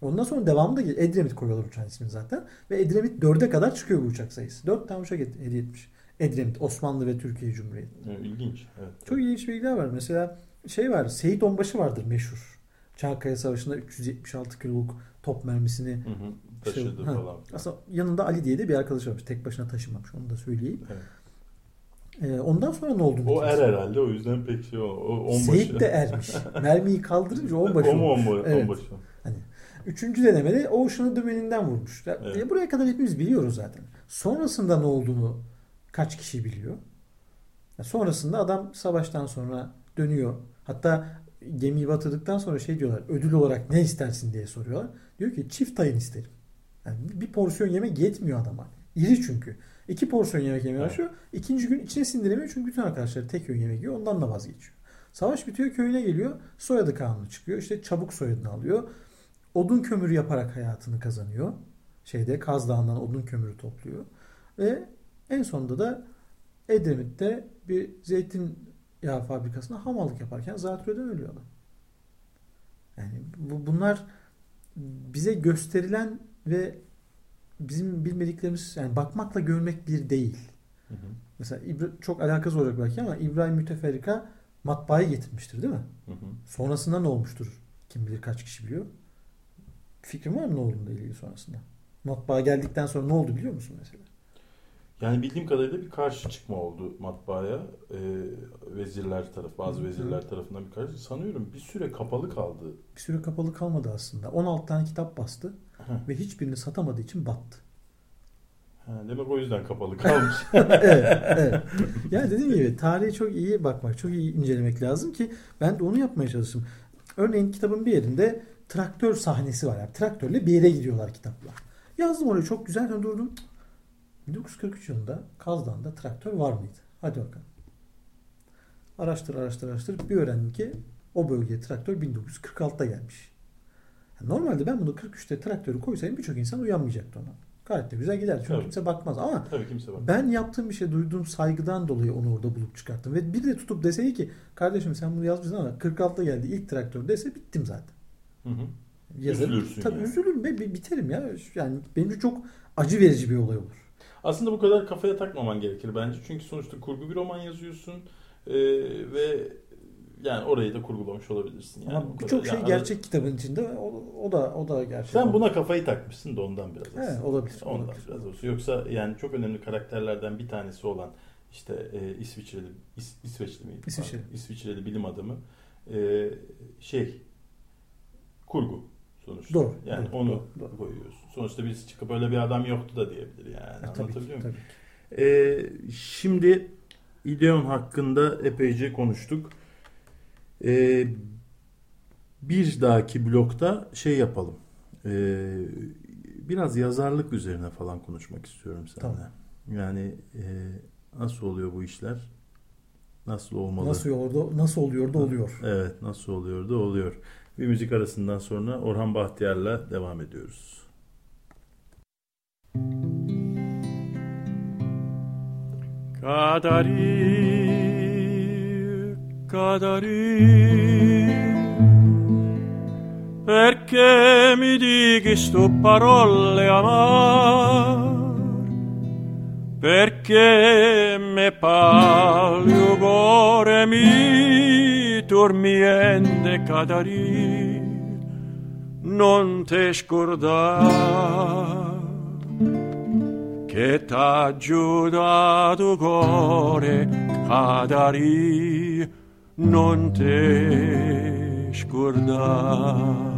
Ondan sonra devamında gel- Edremit koyuyorlar uçağın ismini zaten. Ve Edremit 4'e kadar çıkıyor bu uçak sayısı. 4 tane uçak hed- hediye etmiş. Edremit, Osmanlı ve Türkiye Cumhuriyeti. Yani ilginç. Evet. Çok ilginç bilgiler var. Mesela şey var. Seyit Onbaşı vardır meşhur. Çankaya Savaşı'nda 376 kiloluk top mermisini Hı hı. taşıdı ha. falan. Aslında yanında Ali diye de bir arkadaş varmış. Tek başına taşımamış. Onu da söyleyeyim. Evet. Ee, ondan sonra ne oldu? O er herhalde o yüzden pek şey o, o onbaşı. Seyit de ermiş. Mermiyi kaldırınca onbaşı O mu onbaşı? Evet. onbaşı? Hani üçüncü denemede Ocean'ı dümeninden vurmuş. Ya, Evet. buraya kadar hepimiz biliyoruz zaten. Sonrasında ne olduğunu kaç kişi biliyor? Sonrasında adam savaştan sonra dönüyor. Hatta gemiyi batırdıktan sonra şey diyorlar. Ödül olarak ne istersin diye soruyorlar. Diyor ki çift tayin isterim. Yani bir porsiyon yemek yetmiyor adama. İri çünkü. İki porsiyon yemek yemeye başlıyor. İkinci gün içine sindiremiyor çünkü bütün arkadaşları tek öğün yemek yiyor. Ondan da vazgeçiyor. Savaş bitiyor köyüne geliyor. Soyadı kanunu çıkıyor. İşte çabuk soyadını alıyor. Odun kömürü yaparak hayatını kazanıyor. Şeyde Kaz Dağı'ndan odun kömürü topluyor. Ve en sonunda da Edremit'te bir zeytin yağı fabrikasında hamallık yaparken zatürreden ölüyor adam. Yani bu, bunlar bize gösterilen ve bizim bilmediklerimiz yani bakmakla görmek bir değil. Hı hı. Mesela İbra- çok alakası olacak belki ama İbrahim Müteferrika matbaayı getirmiştir değil mi? Hı hı. Sonrasında ne olmuştur? Kim bilir kaç kişi biliyor? Fikrin var mı ne olduğunu ilgili sonrasında? Matbaa geldikten sonra ne oldu biliyor musun mesela? Yani bildiğim kadarıyla bir karşı çıkma oldu matbaaya. Ee, vezirler taraf, bazı Hı hı. vezirler tarafından bir karşı. Sanıyorum bir süre kapalı kaldı. Bir süre kapalı kalmadı aslında. 16 tane kitap bastı Heh. ve hiçbirini satamadığı için battı. Ha, demek o yüzden kapalı kalmış. evet, evet. Yani dediğim gibi tarihe çok iyi bakmak, çok iyi incelemek lazım ki ben de onu yapmaya çalıştım. Örneğin kitabın bir yerinde traktör sahnesi var. Yani traktörle bir yere gidiyorlar kitapla. Yazdım oraya çok güzel durdum. 1943 yılında Kazdan'da traktör var mıydı? Hadi bakalım. Araştır araştır araştır bir öğrendim ki o bölgeye traktör 1946'da gelmiş. Yani normalde ben bunu 43'te traktörü koysaydım birçok insan uyanmayacaktı ona. Gayet de güzel gider. Çünkü Tabii. kimse bakmaz ama Tabii kimse bak. ben yaptığım bir şey duyduğum saygıdan dolayı onu orada bulup çıkarttım. Ve biri de tutup deseydi ki kardeşim sen bunu yazmışsın ama 46'da geldi ilk traktör dese bittim zaten. Hı hı. Yazarım. Üzülürsün Tabii yani. üzülürüm ve bi- biterim ya. Yani benim için çok acı verici bir olay olur. Aslında bu kadar kafaya takmaman gerekir bence. Çünkü sonuçta kurgu bir roman yazıyorsun ee, ve yani orayı da kurgulamış olabilirsin. Yani Ama birçok şey yani gerçek kitabın içinde o, o da o da gerçek. Sen buna kafayı takmışsın da ondan biraz. Aslında. olabilir, Ondan olabilir. biraz olsun. Yoksa yani çok önemli karakterlerden bir tanesi olan işte e, İsviçreli İs, İsveçli miydi? İsviçreli. Pardon, İsviçreli bilim adamı e, şey kurgu sonuçta. Doğru, Yani doğru, onu doğru, doğru. koyuyorsun. Sonuçta birisi çıkıp öyle bir adam yoktu da diyebilir yani. E, tabii Anlatabiliyor muyum? tabii. Ee, şimdi İdeon hakkında epeyce konuştuk. Ee, bir dahaki blokta şey yapalım. Ee, biraz yazarlık üzerine falan konuşmak istiyorum seninle. Tamam. Yani e, nasıl oluyor bu işler? Nasıl olmalı? Nasıl oluyordu? Nasıl oluyordu oluyor. Evet, nasıl oluyor da oluyor. Bir müzik arasından sonra Orhan Bahtiyar'la devam ediyoruz. Cadari, Cadari, perché mi dighi sto parole amar? Perché me parli o cuore mi tormiente Cadari, non te scordare che t'ha aiutato cuore Cadari non te scordare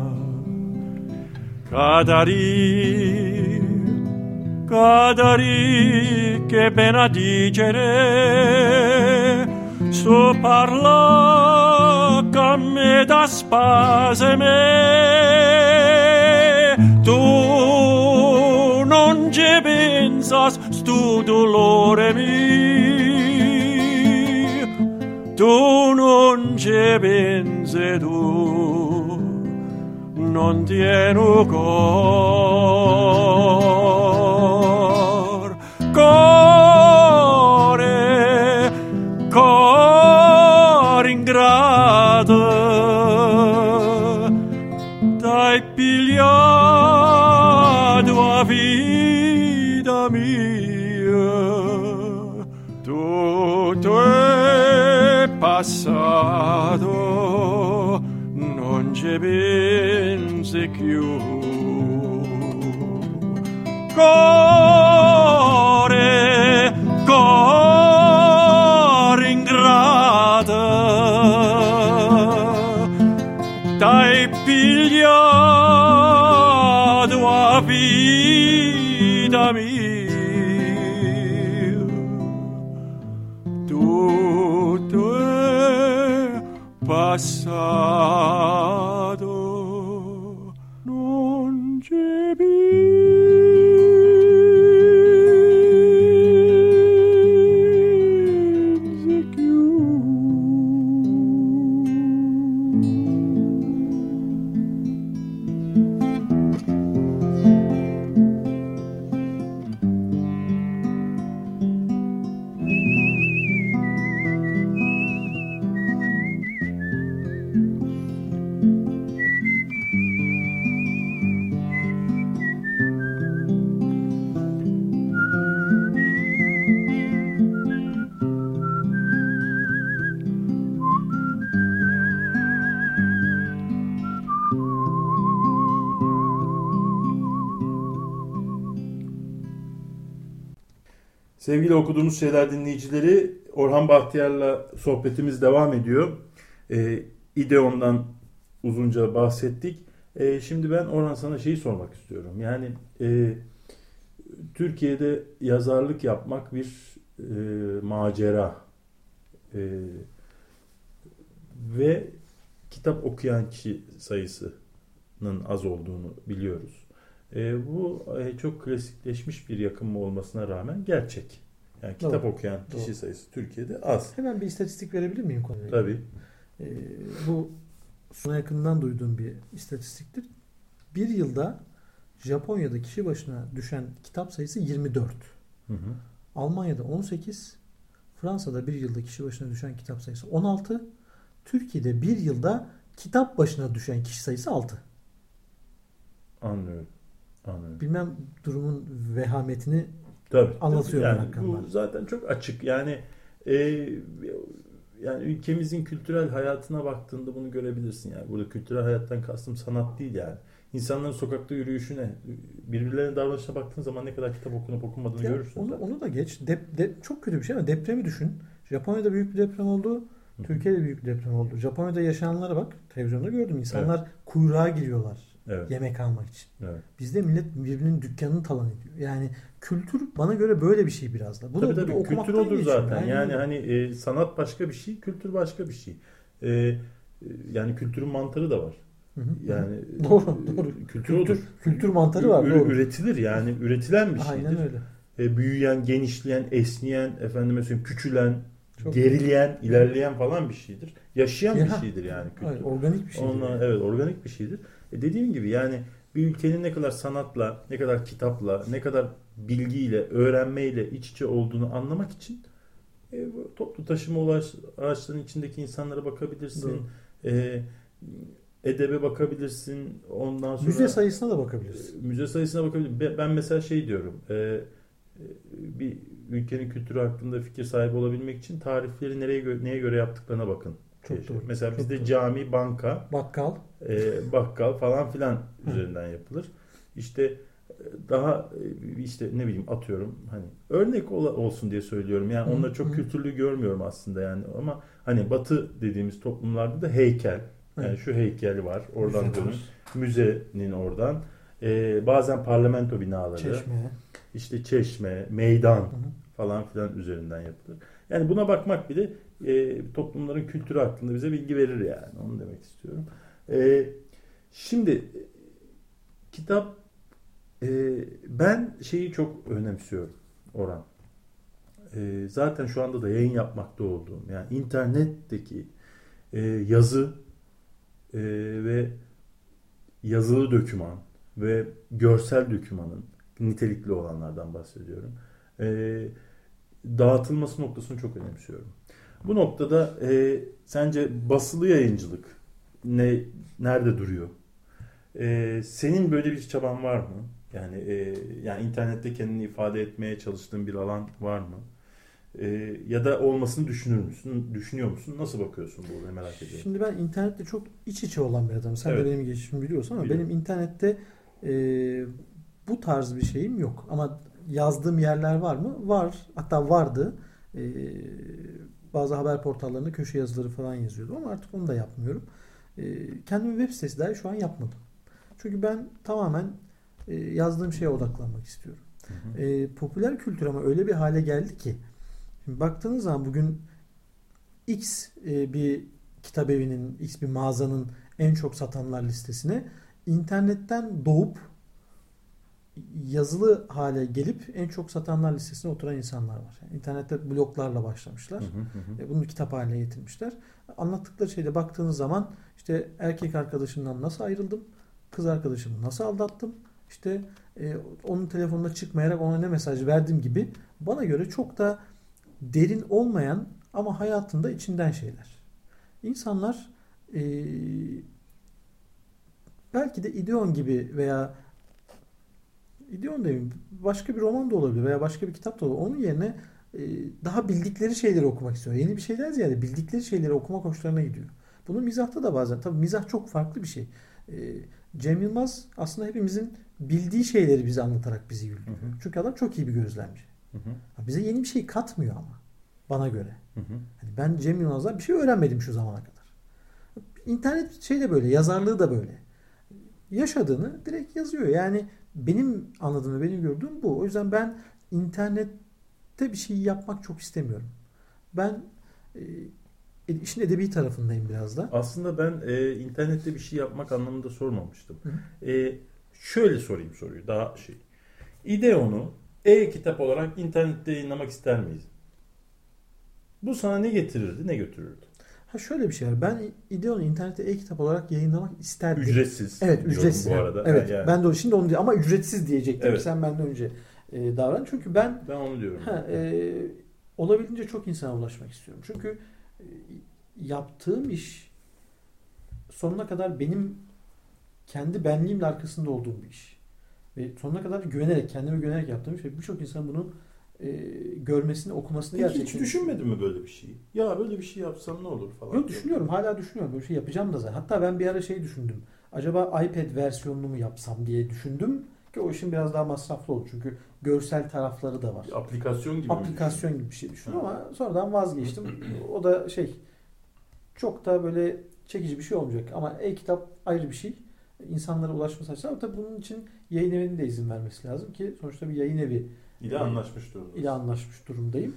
Cadari Cadari che ben a dicere sto parla che me da spase tu non ci pensas stu dolore mi tu non ci pensi tu non tieno cor. Core cor nada Dai pilhado a vida minha. Tudo é passado Non c'è ben secchio Con t'hai pigliato a vita mia, tutto è passato, okuduğumuz şeyler dinleyicileri Orhan Bahtiyar'la sohbetimiz devam ediyor. Ee, İdeon'dan uzunca bahsettik. Ee, şimdi ben Orhan sana şeyi sormak istiyorum. Yani e, Türkiye'de yazarlık yapmak bir e, macera. E, ve kitap okuyan kişi sayısının az olduğunu biliyoruz. E, bu e, çok klasikleşmiş bir yakınma olmasına rağmen gerçek. Yani kitap Doğru, okuyan kişi doğru. sayısı Türkiye'de az. Hemen bir istatistik verebilir miyim konuya? Tabii. Ee, bu sona yakından duyduğum bir istatistiktir. Bir yılda Japonya'da kişi başına düşen kitap sayısı 24. Hı hı. Almanya'da 18. Fransa'da bir yılda kişi başına düşen kitap sayısı 16. Türkiye'de bir yılda kitap başına düşen kişi sayısı 6. Anlıyorum. Anlıyorum. Bilmem durumun vehametini Tabii. Anlatıyorum yani rakamlar. bu zaten çok açık. Yani e, yani ülkemizin kültürel hayatına baktığında bunu görebilirsin yani. Burada kültürel hayattan kastım sanat değil yani. İnsanların sokakta yürüyüşüne, birbirlerine davranışına baktığın zaman ne kadar kitap okunup okunmadığını Ya görürsün. onu, zaten. onu da geç. Dep, dep- çok kötü bir şey ama depremi düşün. Japonya'da büyük bir deprem oldu. Türkiye'de büyük bir deprem oldu. Japonya'da yaşananlara bak. Televizyonda gördüm. İnsanlar kuyruğa giriyorlar Evet. yemek almak için. evet. Bizde millet birbirinin dükkanını talan ediyor. Yani kültür bana göre böyle bir şey biraz da. Bu tabii da, bu da tabii kültür geçiyor. zaten. Yani öyle. hani e, sanat başka bir şey, kültür başka bir şey. E, e, yani kültürün mantarı da var. Hı hı. Yani Doğru, e, doğru. Kültür kültür, odur. kültür mantarı var. Ü- Doğru. Üretilir yani üretilen bir şeydir. Aynen öyle. E, büyüyen, genişleyen, esniyen, efendime söyleyeyim küçülen, Çok- gerileyen, ilerleyen falan bir şeydir. Yaşayan bir Ya. şeydir yani kültür. Hayır, organik bir şey. Ondan, evet organik bir şeydir. E dediğim gibi yani bir ülkenin ne kadar sanatla, ne kadar kitapla, ne kadar bilgiyle, öğrenmeyle iç içe olduğunu anlamak için e, toplu taşıma ulaş, araçlarının içindeki insanlara bakabilirsin. E, edebe bakabilirsin. Ondan sonra Müze sayısına da bakabiliriz. müze sayısına bakabilirim. Be- Ben mesela şey diyorum. e, e, bir ülkenin kültürü hakkında fikir sahibi olabilmek için tarifleri nereye gö- neye göre yaptıklarına bakın. Çok diye. doğru, Mesela çok bizde doğru. cami, banka, Bakkal. e, bakkal falan filan üzerinden yapılır. İşte e, daha e, işte ne bileyim atıyorum hani örnek ola- olsun diye söylüyorum. Yani onları çok kültürlü görmüyorum aslında yani ama hani batı dediğimiz toplumlarda da heykel. Yani Evet. şu heykeli var. Oradan Müze. Müzenin oradan. E, bazen parlamento binaları. Çeşme. işte çeşme, meydan Hı hı. falan filan üzerinden yapılır. Yani buna bakmak bile e, toplumların kültürü hakkında bize bilgi verir yani. Onu demek istiyorum. E, şimdi kitap e, ben şeyi çok önemsiyorum Orhan. E, zaten şu anda da yayın yapmakta olduğum yani internetteki e, yazı e, ve yazılı döküman ve görsel dökümanın nitelikli olanlardan bahsediyorum. E, dağıtılması noktasını çok önemsiyorum. Bu noktada e, sence basılı yayıncılık ne nerede duruyor? E, senin böyle bir çaban var mı? Yani e, yani internette kendini ifade etmeye çalıştığın bir alan var mı? E, ya da olmasını düşünür müsün? Düşünüyor musun? Nasıl bakıyorsun bu olaya merak ediyorum. Şimdi ben internette çok iç içe olan bir adamım. Sen Evet. de benim geçmişimi biliyorsun ama Biliyorum. benim internette e, bu tarz bir şeyim yok. Ama yazdığım yerler var mı? Var. Hatta vardı. Ee, bazı haber portallarında köşe yazıları falan yazıyordum ama artık onu da yapmıyorum. Ee, kendime web sitesi dahi şu an yapmadım. Çünkü ben tamamen e, yazdığım şeye odaklanmak istiyorum. Ee, popüler kültür ama öyle bir hale geldi ki şimdi baktığınız zaman bugün X e, bir kitap evinin, X bir mağazanın en çok satanlar listesine internetten doğup yazılı hale gelip en çok satanlar listesine oturan insanlar var. Yani internette bloglarla başlamışlar. Hı hı hı. Bunu kitap haline getirmişler. Anlattıkları şeyde baktığınız zaman işte erkek arkadaşımdan nasıl ayrıldım, kız arkadaşımı nasıl aldattım, işte e, onun telefonuna çıkmayarak ona ne mesaj verdim gibi bana göre çok da derin olmayan ama hayatında içinden şeyler. İnsanlar e, belki de İdeon gibi veya İdeon demeyeyim başka bir roman da olabilir veya başka bir kitap da olabilir. Onun yerine e, daha bildikleri şeyleri okumak istiyor. Yeni bir şeyden ziyade bildikleri şeyleri okumak hoşlarına gidiyor. Bunu mizahta da bazen. Tabii mizah çok farklı bir şey. E, Cem Yılmaz aslında hepimizin bildiği şeyleri bize anlatarak bizi güldürüyor. Hı hı. Çünkü adam çok iyi bir gözlemci. Hı hı. Bize yeni bir şey katmıyor ama. Bana göre. Hı hı. Hani ben Cem Yılmaz'dan bir şey öğrenmedim şu zamana kadar. İnternet şey de böyle, yazarlığı da böyle. Yaşadığını direkt yazıyor. Yani benim anladığım ve benim gördüğüm bu. O yüzden ben internette bir şey yapmak çok istemiyorum. Ben e, işin edebi tarafındayım biraz da. Aslında ben e, internette bir şey yapmak anlamında sormamıştım. Hı E, şöyle sorayım soruyu daha şey. İdeon'u e-kitap olarak internette yayınlamak ister miyiz? Bu sana ne getirirdi, ne götürürdü? Ha şöyle bir şey var. Ben İdeon'u internette e-kitap olarak yayınlamak isterdim. Ücretsiz. Evet ücretsiz. bu arada. Evet Yani ben de şimdi onu diye ama ücretsiz diyecektim. Evet. Sen benden önce e, davran. Çünkü ben ben onu diyorum. ha, e, olabildiğince çok insana ulaşmak istiyorum. Çünkü e, yaptığım iş sonuna kadar benim kendi benliğimle arkasında olduğum bir iş. Ve sonuna kadar güvenerek, kendime güvenerek yaptığım iş. Ve birçok insan bunu e, görmesini, okumasını Peki gerçekten hiç düşünmedin mi böyle bir şeyi? Ya böyle bir şey yapsam ne olur falan. Yok düşünüyorum. Hala düşünüyorum. Böyle şey yapacağım da zaten. Hatta ben bir ara şey düşündüm. Acaba iPad versiyonunu mu yapsam diye düşündüm. Ki o işin biraz daha masraflı olur. Çünkü görsel tarafları da var. Bir aplikasyon gibi. Aplikasyon gibi bir şey düşündüm ama sonradan vazgeçtim. o da şey çok da böyle çekici bir şey olmayacak. Ama e-kitap ayrı bir şey. İnsanlara ulaşması açısından tabii bunun için yayın evinin de izin vermesi lazım ki sonuçta bir yayın evi ile anlaşmış durumda. ile anlaşmış durumdayım.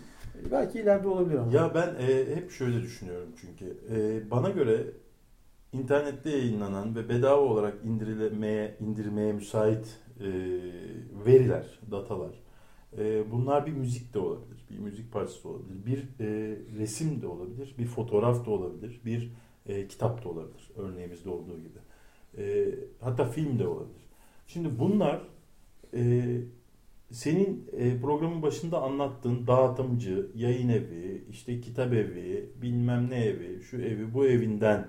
Belki ileride olabilir ama. Ya ben e, hep şöyle düşünüyorum çünkü. E, bana göre internette yayınlanan ve bedava olarak indirilmeye, indirmeye müsait e, veriler, datalar. e, bunlar bir müzik de olabilir, bir müzik parçası olabilir, bir e, resim de olabilir, bir fotoğraf da olabilir, bir e, kitap da olabilir. Örneğimizde olduğu gibi. E, hatta film de olabilir. Şimdi bunlar e, senin e, programın başında anlattığın dağıtımcı, yayın evi, işte kitap evi, bilmem ne evi, şu evi, bu evinden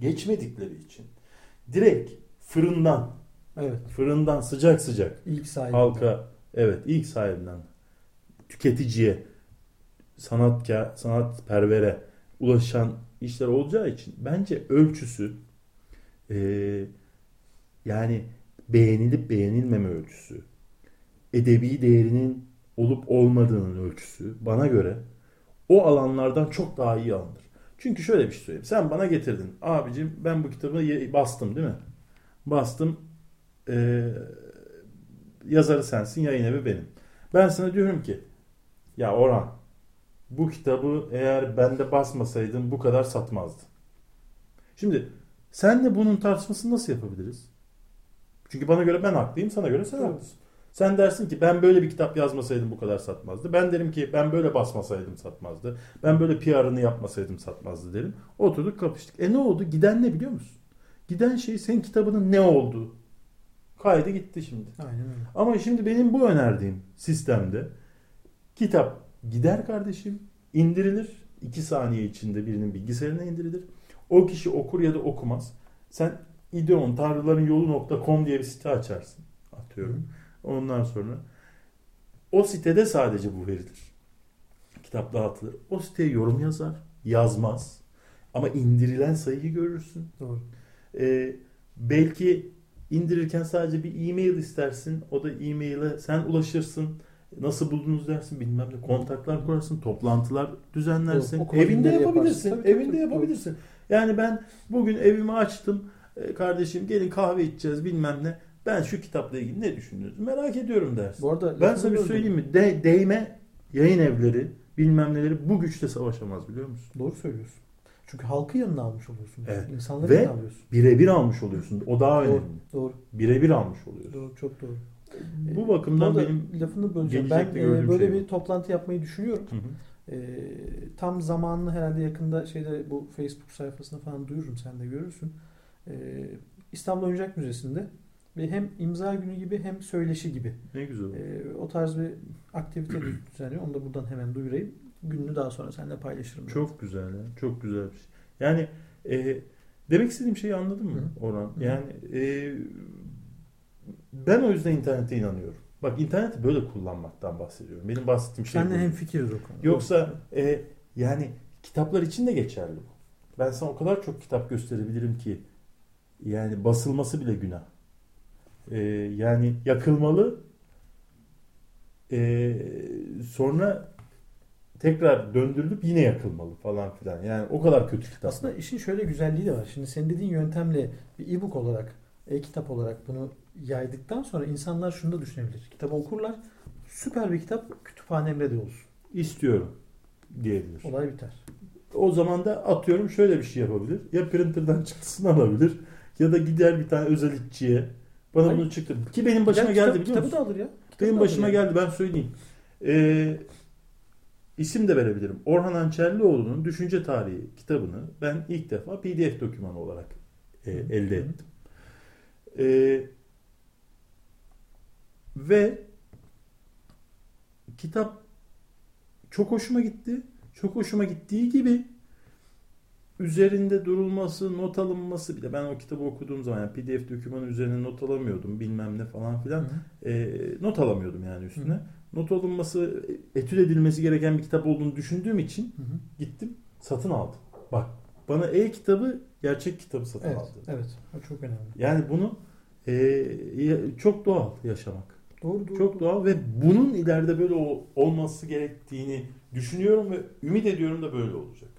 geçmedikleri için direkt fırından, Evet. fırından sıcak sıcak İlk sahibi. halka, evet ilk sahibinden tüketiciye, sanatka, sanatpervere ulaşan işler olacağı için bence ölçüsü e, yani beğenilip beğenilmeme ölçüsü, edebi değerinin olup olmadığının ölçüsü bana göre o alanlardan çok daha iyi alınır. Çünkü şöyle bir şey söyleyeyim. Sen bana getirdin. Abicim ben bu kitabı bastım değil mi? Bastım. Ee, yazarı sensin, yayın evi benim. Ben sana diyorum ki ya Orhan bu kitabı eğer ben de basmasaydım bu kadar satmazdı. Şimdi sen de bunun tartışmasını nasıl yapabiliriz? Çünkü bana göre ben haklıyım, sana göre sen haklısın. Sen dersin ki ben böyle bir kitap yazmasaydım bu kadar satmazdı. Ben derim ki ben böyle basmasaydım satmazdı. Ben böyle PR'ını yapmasaydım satmazdı derim. Oturduk kapıştık. E ne oldu? Giden ne biliyor musun? Giden şey senin kitabının ne olduğu. Kaydı gitti şimdi. Aynen öyle. Ama şimdi benim bu önerdiğim sistemde kitap gider kardeşim indirilir. 2 saniye içinde birinin bilgisayarına indirilir. O kişi okur ya da okumaz. Sen ideon tanrıların yolu.com diye bir site açarsın. Atıyorum. Ondan sonra o sitede sadece bu verilir. Kitap dağıtılır. O siteye yorum yazar. Yazmaz. Ama indirilen sayıyı görürsün. Doğru. Ee, belki indirirken sadece bir e-mail istersin. O da e-mail'e sen ulaşırsın. Nasıl buldunuz dersin bilmem ne. Kontaklar kurarsın, toplantılar düzenlersin. Okuma Evinde yapabilirsin. Tabii, Evinde tabii. yapabilirsin. Yani ben bugün evimi açtım. E, Kardeşim gelin kahve içeceğiz bilmem ne. Ben şu kitapla ilgili ne düşünüyorsunuz? Merak ediyorum dersin. Bu arada Ben sana bir böldüm. söyleyeyim mi? De, değme yayın evleri bilmem neleri bu güçte savaşamaz biliyor musun? Doğru söylüyorsun. Çünkü halkı yanına almış oluyorsun. Evet. İnsanları Ve- yanına alıyorsun. Birebir almış oluyorsun. O daha Doğru, önemli. doğru, Birebir almış oluyorsun. doğru, çok doğru. Bu bakımdan benim lafını böleceğim. Ben e, böyle şey bir toplantı yapmayı düşünüyorum. Hı hı. Ee, tam zamanını herhalde yakında şeyde bu Facebook sayfasına falan duyururum sen de görürsün. Ee, İstanbul Oyuncak Müzesi'nde ve hem imza günü gibi hem söyleşi gibi ne güzel. ee, o tarz bir aktivite düzenliyor. Onu da buradan hemen duyurayım. Gününü daha sonra seninle paylaşırım. Çok güzel ya. Çok güzel bir şey. Yani e, demek istediğim şeyi anladın mı Hı. Orhan? Hı. Yani e, ben o yüzden internete inanıyorum. Bak interneti böyle kullanmaktan bahsediyorum. Benim bahsettiğim şey Seninle bu. hem fikiriz o konuda. Yoksa e, yani kitaplar için de geçerli bu. Ben sana o kadar çok kitap gösterebilirim ki yani basılması bile günah. E, yani yakılmalı e, sonra tekrar döndürülüp yine yakılmalı falan filan. Yani o kadar kötü kitap. Aslında işin şöyle güzelliği de var. Şimdi senin dediğin yöntemle bir e-book olarak, e-kitap olarak bunu yaydıktan sonra insanlar şunu da düşünebilir. Kitabı okurlar. Süper bir kitap kütüphanemde de olsun. istiyorum diyebilir. Olay biter. O zaman da atıyorum şöyle bir şey yapabilir. Ya printer'dan çıktısını alabilir ya da gider bir tane özellikçiye bana Hayır. bunu çıktı. Ki benim başıma Gider geldi kitap- biliyor kitabı musun? da alır ya. Kitabı Benim başıma geldi ben söyleyeyim. Ee, isim de verebilirim. Orhan Ançerlioğlu'nun Düşünce Tarihi kitabını ben ilk defa PDF dokümanı olarak e, elde Hı. ettim. Ee, ve kitap çok hoşuma gitti. Çok hoşuma gittiği gibi üzerinde durulması, not alınması bile ben o kitabı okuduğum zaman yani PDF dokümanı üzerine not alamıyordum bilmem ne falan filan. Hı. E, not alamıyordum yani üstüne. Hı. Not alınması, etüt edilmesi gereken bir kitap olduğunu düşündüğüm için Hı hı. gittim satın aldım. Bak bana e-kitabı gerçek kitabı satın Evet, aldı. evet. O çok önemli. Yani bunu e, çok doğal yaşamak. Doğru, doğru. Çok doğal ve bunun ileride böyle ol- olması gerektiğini düşünüyorum ve ümit ediyorum da böyle olacak.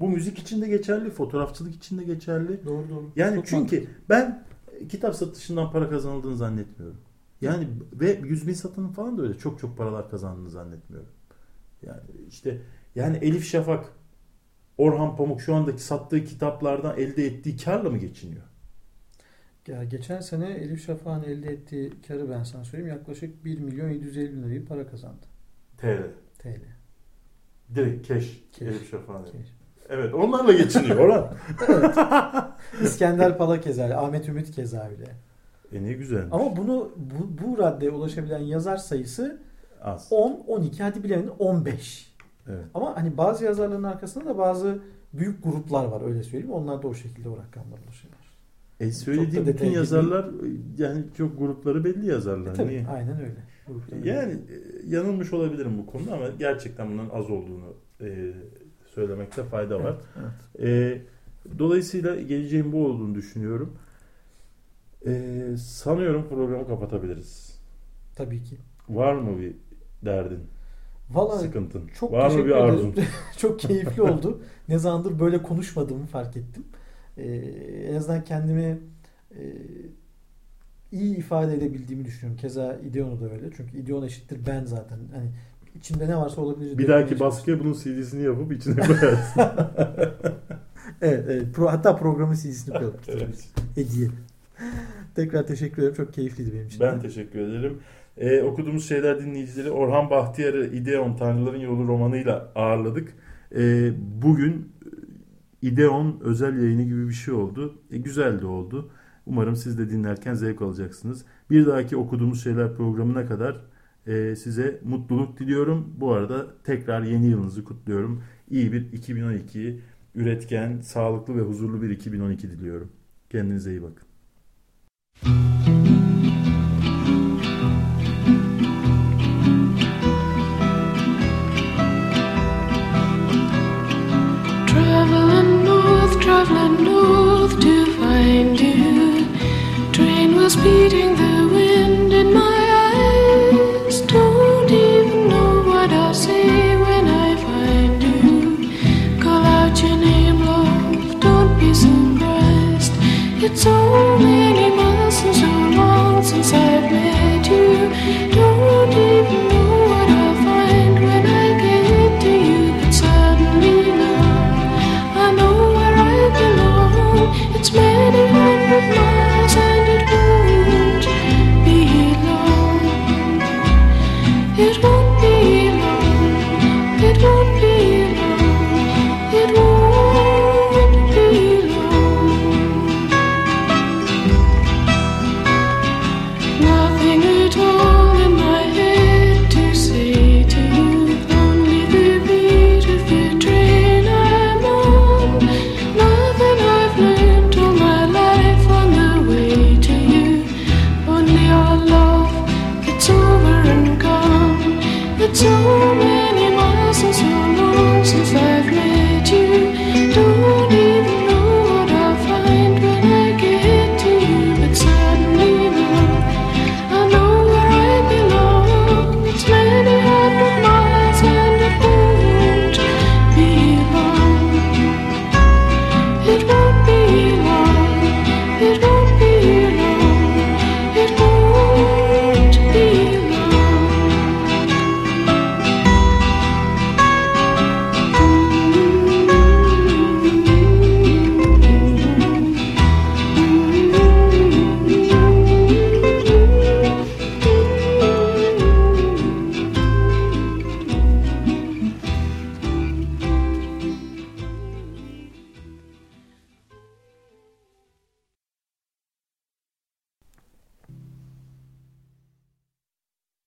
Bu müzik için de geçerli, fotoğrafçılık için de geçerli. Doğru, doğru. Yani Çok çünkü mantıklı. ben kitap satışından para kazanıldığını zannetmiyorum. Yani ve 100 bin satının falan da öyle çok çok paralar kazandığını zannetmiyorum. Yani işte yani Elif Şafak, Orhan Pamuk şu andaki sattığı kitaplardan elde ettiği karla mı geçiniyor? Ya geçen sene Elif Şafak'ın elde ettiği karı ben sana söyleyeyim yaklaşık 1 milyon 750 bin lirayı para kazandı. TL. TL. Direkt cash. Cash. Elif Şafak'ın. Evet onlarla geçiniyor Orhan. İskender Pala keza Ahmet Ümit keza öyle. E ne güzel. Ama bunu bu, bu raddeye ulaşabilen yazar sayısı Az. 10, 12 hadi bilenin 15. Evet. Ama hani bazı yazarların arkasında da bazı büyük gruplar var öyle söyleyeyim. Onlar da o şekilde o rakamlara ulaşıyorlar. E söylediğim bütün detaya yazarlar yani çok grupları belli yazarlar. E tabii Niye? aynen öyle. Gruplar öyle. Yani e, yanılmış olabilirim bu konuda ama gerçekten bunun az olduğunu e, söylemekte fayda var. Evet, evet. E, dolayısıyla geleceğin bu olduğunu düşünüyorum. E, sanıyorum programı kapatabiliriz. Tabii ki. Var mı bir derdin, Vallahi sıkıntın? çok Var mı bir arzun? çok keyifli oldu. Ne zamandır böyle konuşmadığımı fark ettim. Ee, en azından kendimi e, iyi ifade edebildiğimi düşünüyorum. Keza İdeon'u da öyle. Çünkü İdeon eşittir ben zaten. Hani içimde ne varsa olabilir. Bir dahaki baskıya bunun CD'sini yapıp içine koyarsın. Evet, evet. Pro, hatta programın CD'sini koyalım. Evet. Hediye. Tekrar teşekkür ederim. Çok keyifliydi benim için. Ben teşekkür ederim. Ee, okuduğumuz şeyler dinleyicileri Orhan Bahtiyar'ı İdeon Tanrıların Yolu romanıyla ağırladık. Ee, bugün e, İdeon özel yayını gibi bir şey oldu. E, güzel de oldu. Umarım siz de dinlerken zevk alacaksınız. Bir dahaki okuduğumuz şeyler programına kadar e, size mutluluk diliyorum. Bu arada tekrar yeni yılınızı kutluyorum. İyi bir 2012, üretken, sağlıklı ve huzurlu bir 2012 diliyorum. Kendinize iyi bakın. Traveling north, traveling north